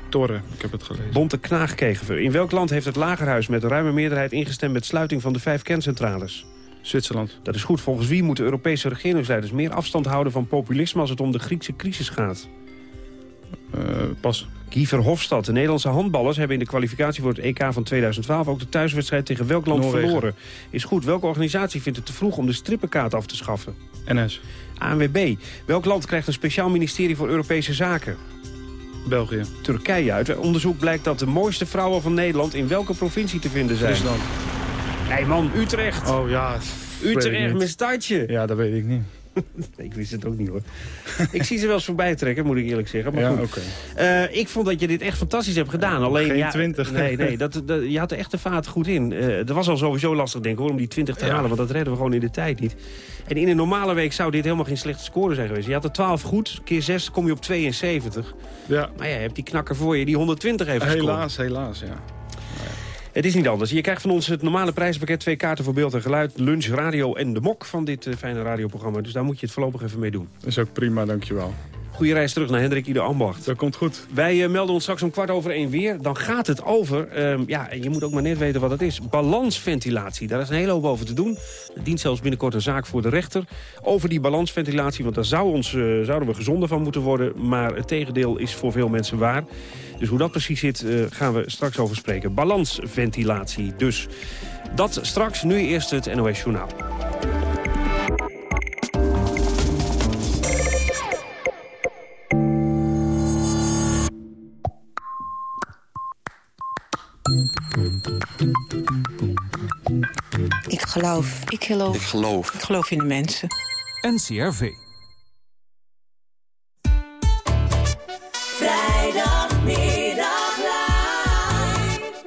Torren, ik heb het gelezen.
Bonte knaagkegever. In welk land heeft het lagerhuis met ruime meerderheid ingestemd met sluiting van de vijf kerncentrales?
Zwitserland.
Dat is goed. Volgens wie moeten Europese regeringsleiders meer afstand houden van populisme als het om de Griekse crisis gaat?
Uh, pas.
Guy Verhofstadt. De Nederlandse handballers hebben in de kwalificatie voor het EK van 2012... ook de thuiswedstrijd tegen welk land
Noorwegen.
verloren? Is goed. Welke organisatie vindt het te vroeg om de strippenkaart af te schaffen?
NS.
ANWB. Welk land krijgt een speciaal ministerie voor Europese zaken?
België.
Turkije. Uit onderzoek blijkt dat de mooiste vrouwen van Nederland... in welke provincie te vinden zijn?
Rusland.
Nee man, Utrecht.
Oh ja.
Utrecht met stadje.
Ja, dat weet ik niet.
Ik wist het ook niet hoor. ik zie ze wel eens voorbij trekken, moet ik eerlijk zeggen. Maar
ja,
goed.
oké.
Okay. Uh, ik vond dat je dit echt fantastisch hebt gedaan. Alleen,
Geen
ja,
20.
Nee, nee dat, dat, je had er echt de vaat goed in. Uh, dat was al sowieso lastig, denk ik, hoor, om die 20 te
Ja.
halen. Want dat redden we gewoon in de tijd niet. En in een normale week zou dit helemaal geen slechte score zijn geweest. Je had er 12 goed, keer 6 kom je op 72.
Ja.
Maar ja, je hebt die knakker voor je die 120 heeft gescoord.
Helaas, helaas, ja.
Het is niet anders. Je krijgt van ons het normale prijzenpakket. Twee kaarten voor beeld en geluid, lunch, radio en de mok van dit uh, fijne radioprogramma. Dus daar moet je het voorlopig even mee doen.
Dat is ook prima, dankjewel.
Goede reis terug naar Hendrik Ieder Ambacht.
Dat komt goed.
Wij uh, melden ons straks om kwart over één weer. Dan gaat het over, uh, ja, en je moet ook maar net weten wat het is. Balansventilatie. Daar is een hele hoop over te doen. Er dient zelfs binnenkort een zaak voor de rechter. Over die balansventilatie, want daar zou ons, uh, zouden we gezonder van moeten worden. Maar het tegendeel is voor veel mensen waar. Dus hoe dat precies zit, uh, gaan we straks over spreken. Balansventilatie dus. Dat straks, nu eerst het NOS Journaal.
Ik geloof. Ik geloof.
Ik geloof.
Ik geloof in de mensen.
NCRV.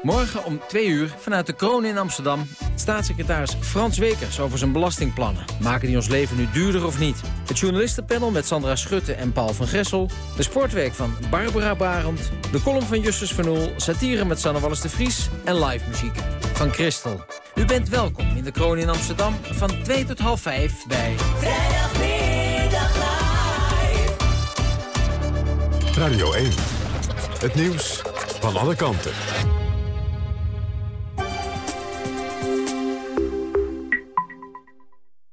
Morgen om 2 uur vanuit de kroon in Amsterdam... staatssecretaris Frans Wekers over zijn belastingplannen. Maken die ons leven nu duurder of niet? Het journalistenpanel met Sandra Schutte en Paul van Gressel... de sportweek van Barbara Barend... de column van Justus van Oel... satire met Sanne Wallis de Vries en live muziek van Christel. U bent welkom in de kroon in Amsterdam van 2 tot half 5 bij...
Vrijdagmiddag live.
Radio 1. Het nieuws van alle kanten.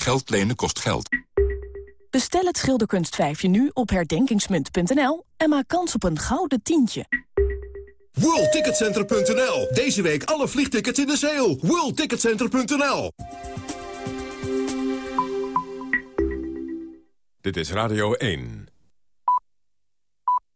Geld lenen kost geld.
Bestel het schilderkunstvijfje nu op herdenkingsmunt.nl... en maak kans op een gouden tientje.
WorldTicketCenter.nl. Deze week alle vliegtickets in de sale. WorldTicketCenter.nl.
Dit is Radio 1.